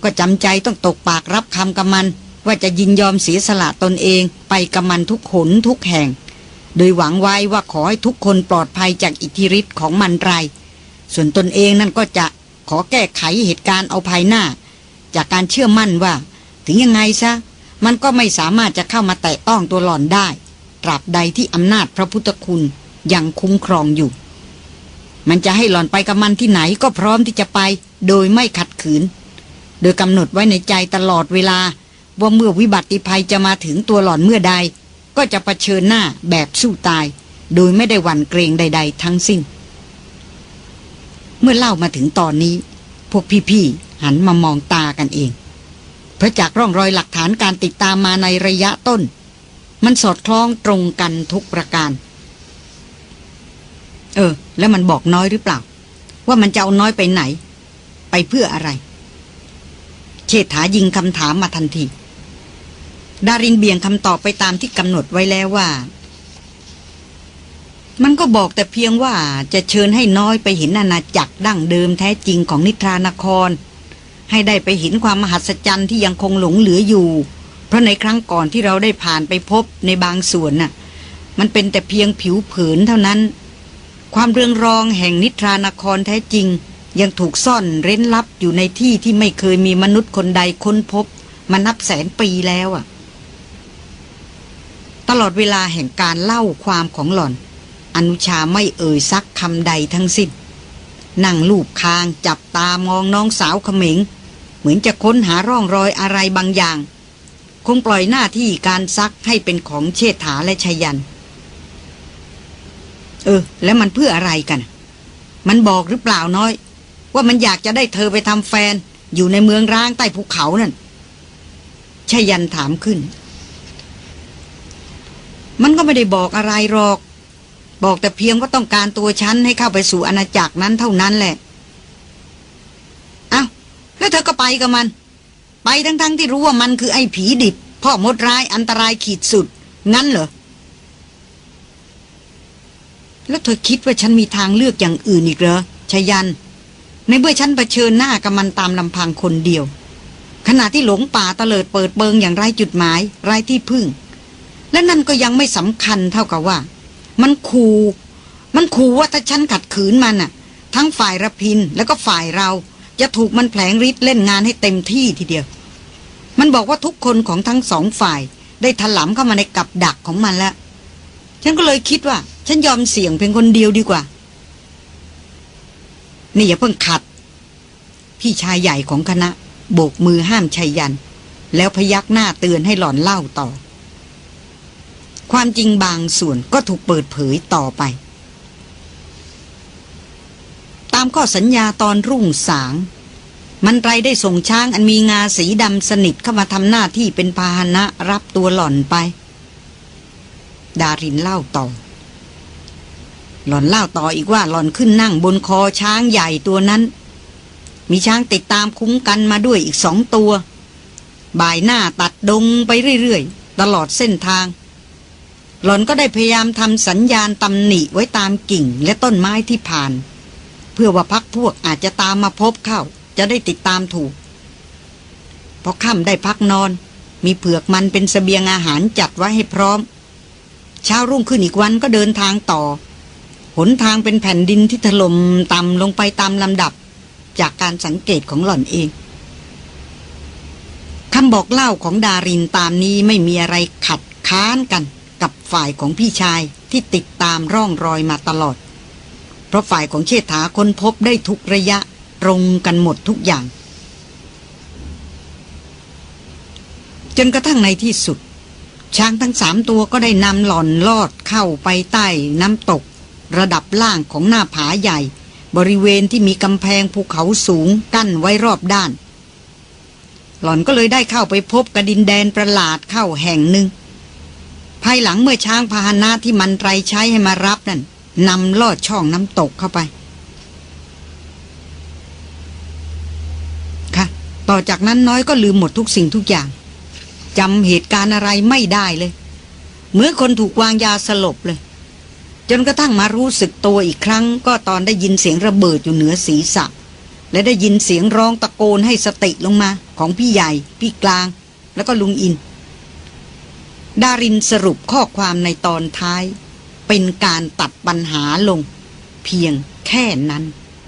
ก็จำใจต้องตกปากรับคำกับมัน ว่าจะยินยอมเสียสละตนเองไปกับมันทุกขนทุกแห่ง โดยหวังไว้ว่าขอให้ทุกคนปลอดภัยจากอิทธิฤทธิ์ของมันไรส่วนตนเองนั่นก็จะขอแก้ไขเหตุการณ์เอาภายหน้า จากการเชื่อมั่นว่า ถึงยังไงซะ มันก็ไม่สามารถจะเข้ามาแตะต้องตัวหล่อนได้ ตราบใดที่อำนาจพระพุทธคุณยังคุ้มครองอยู่ มันจะให้หล่อนไปกับมันที่ไหนก็พร้อมที่จะไป โดยไม่ขัดขืน โดยกำหนดไว้ในใจตลอดเวลา ว่าเมื่อวิบัติภัยจะมาถึงตัวหล่อนเมื่อใด ก็จะะเผชิญหน้าแบบสู้ตาย โดยไม่ได้หวั่นเกรงใด ๆ ทั้งสิ้น เมื่อเล่ามาถึงตอนนี้ พวกพี่ๆหันมามองตากันเอง เพราะจากร่องรอยหลักฐานการติดตามมาในระยะต้น มันสอดคล้องตรงกันทุกประการ เออ แล้วมันบอกน้อยหรือเปล่า ว่ามันจะเอาน้อยไปไหน ไปเพื่ออะไร เชษฐายิงคำถามมาทันที ดารินเบี่ยงคำตอบไปตามที่กำหนดไว้แล้วว่า มันก็บอกแต่เพียงว่าจะเชิญให้น้อยไปเห็นอาณาจักรดั้งเดิมแท้จริงของนิทรานคร ให้ได้ไปเห็นความมหัศจรรย์ที่ยังคงหลงเหลืออยู่ เพราะในครั้งก่อนที่เราได้ผ่านไปพบในบางส่วนน่ะ มันเป็นแต่เพียงผิวเผินเท่านั้น ความเรืองรองแห่งนิทรานครแท้จริง ยังถูกซ่อนเร้นลับอยู่ในที่ที่ไม่เคยมีมนุษย์คนใดค้นพบมานับแสนปีแล้วอะ ตลอดเวลาแห่งการเล่าความของหล่อน อนุชาไม่เอ่ยซักคำใดทั้งสิ้น นั่งลูบคางจับตามองน้องสาวเขมง เหมือนจะค้นหาร่องรอยอะไรบางอย่าง คงปล่อยหน้าที่การซักให้เป็นของเชษฐาและชยัน เออ แล้วมันเพื่ออะไรกัน มันบอกหรือเปล่าน้อย ว่ามันอยากจะได้เธอไปทำแฟน อยู่ในเมืองร้างใต้ภูเขานั่นชยันถามขึ้น มันก็ไม่ได้บอกอะไรหรอก บอกแต่เพียงว่าต้องการตัวฉันให้เข้าไปสู่อาณาจักรนั้นเท่านั้นแหละเอา้าแล้วเธอก็ไปกับมัน ไปทั้งๆทที่รู้ว่ามันคือไอ้ผีดิบ พ่อมดร้ายอันตรายขีดสุด งั้นเหรอ แล้วเธอคิดว่าฉันมีทางเลือกอย่างอื่นอีกเหรอชยัน ในเมื่อฉันเผชิญหน้ากับมันตามลำพังคนเดียว ขณะที่หลงป่าตะเลิดเปิดเบิงอย่างไร้จุดหมายไร้ที่พึ่ง และนั่นก็ยังไม่สำคัญเท่ากับว่า มันคูมันคูว่าถ้าฉันขัดขืนมันน่ะ ทั้งฝ่ายระพินแล้วก็ฝ่ายเรา จะถูกมันแผลงฤทธิ์เล่นงานให้เต็มที่ทีเดียว มันบอกว่าทุกคนของทั้งสองฝ่าย ได้ถลำเข้ามาในกับดักของมันแล้ว ฉันก็เลยคิดว่า ฉันยอมเสี่ยงเพียงคนเดียวดีกว่า นี่อย่าเพิ่งขัด พี่ชายใหญ่ของคณะ โบกมือห้ามชัยยัน แล้วพยักหน้าเตือนให้หล่อนเล่าต่อ ความจริงบางส่วนก็ถูกเปิดเผยต่อไป ตามข้อสัญญาตอนรุ่งสาง มันไรได้ส่งช้างอันมีงาสีดำสนิทเข้ามาทำหน้าที่เป็นพาหนะรับตัวหล่อนไป ดารินเล่าต่อ หล่อนเล่าต่ออีกว่าหล่อนขึ้นนั่งบนคอช้างใหญ่ตัวนั้น มีช้างติดตามคุ้มกันมาด้วยอีกสองตัว บ่ายหน้าตัดดงไปเรื่อยๆ ตลอดเส้นทาง หล่อนก็ได้พยายามทำสัญญาณตำหนิไว้ตามกิ่งและต้นไม้ที่ผ่าน เพื่อว่าพักพวกอาจจะตามมาพบเข้า จะได้ติดตามถูก พอค่ำได้พักนอน มีเผือกมันเป็นสเสบียงอาหารจัดไว้ให้พร้อม เช้ารุ่งขึ้นอีกวันก็เดินทางต่อ หนทางเป็นแผ่นดินที่ถล่มต่ำลงไปตามลำดับ จากการสังเกตของหล่อนเองคำบอกเล่าของดารินตามนี้ไม่มีอะไรขัดค้านกัน กับฝ่ายของพี่ชายที่ติดตามร่องรอยมาตลอด เพราะฝ่ายของเชษฐาค้นพบได้ทุกระยะตรงกันหมดทุกอย่าง จนกระทั่งในที่สุด ช้างทั้งสามตัวก็ได้นำหล่อนลอดเข้าไปใต้น้ำตก ระดับล่างของหน้าผาใหญ่ บริเวณที่มีกำแพงภูเขาสูงกั้นไว้รอบด้าน หล่อนก็เลยได้เข้าไปพบกระดินแดนประหลาดเข้าแห่งหนึ่ง ภายหลังเมื่อช้างพาหนะที่มันไรใช้ให้มารับนั่นนำลอดช่องน้ำตกเข้าไป ค่ะ ต่อจากนั้นน้อยก็ลืมหมดทุกสิ่งทุกอย่างจำเหตุการณ์อะไรไม่ได้เลยเมื่อคนถูกวางยาสลบเลย จนกระทั่งมารู้สึกตัวอีกครั้ง ก็ตอนได้ยินเสียงระเบิดอยู่เหนือศีรษะ และได้ยินเสียงร้องตะโกนให้สติลงมา ของพี่ใหญ่ พี่กลาง แล้วก็ลุงอิน ดารินสรุปข้อความในตอนท้าย เป็นการตัดปัญหาลง เพียงแค่นั้น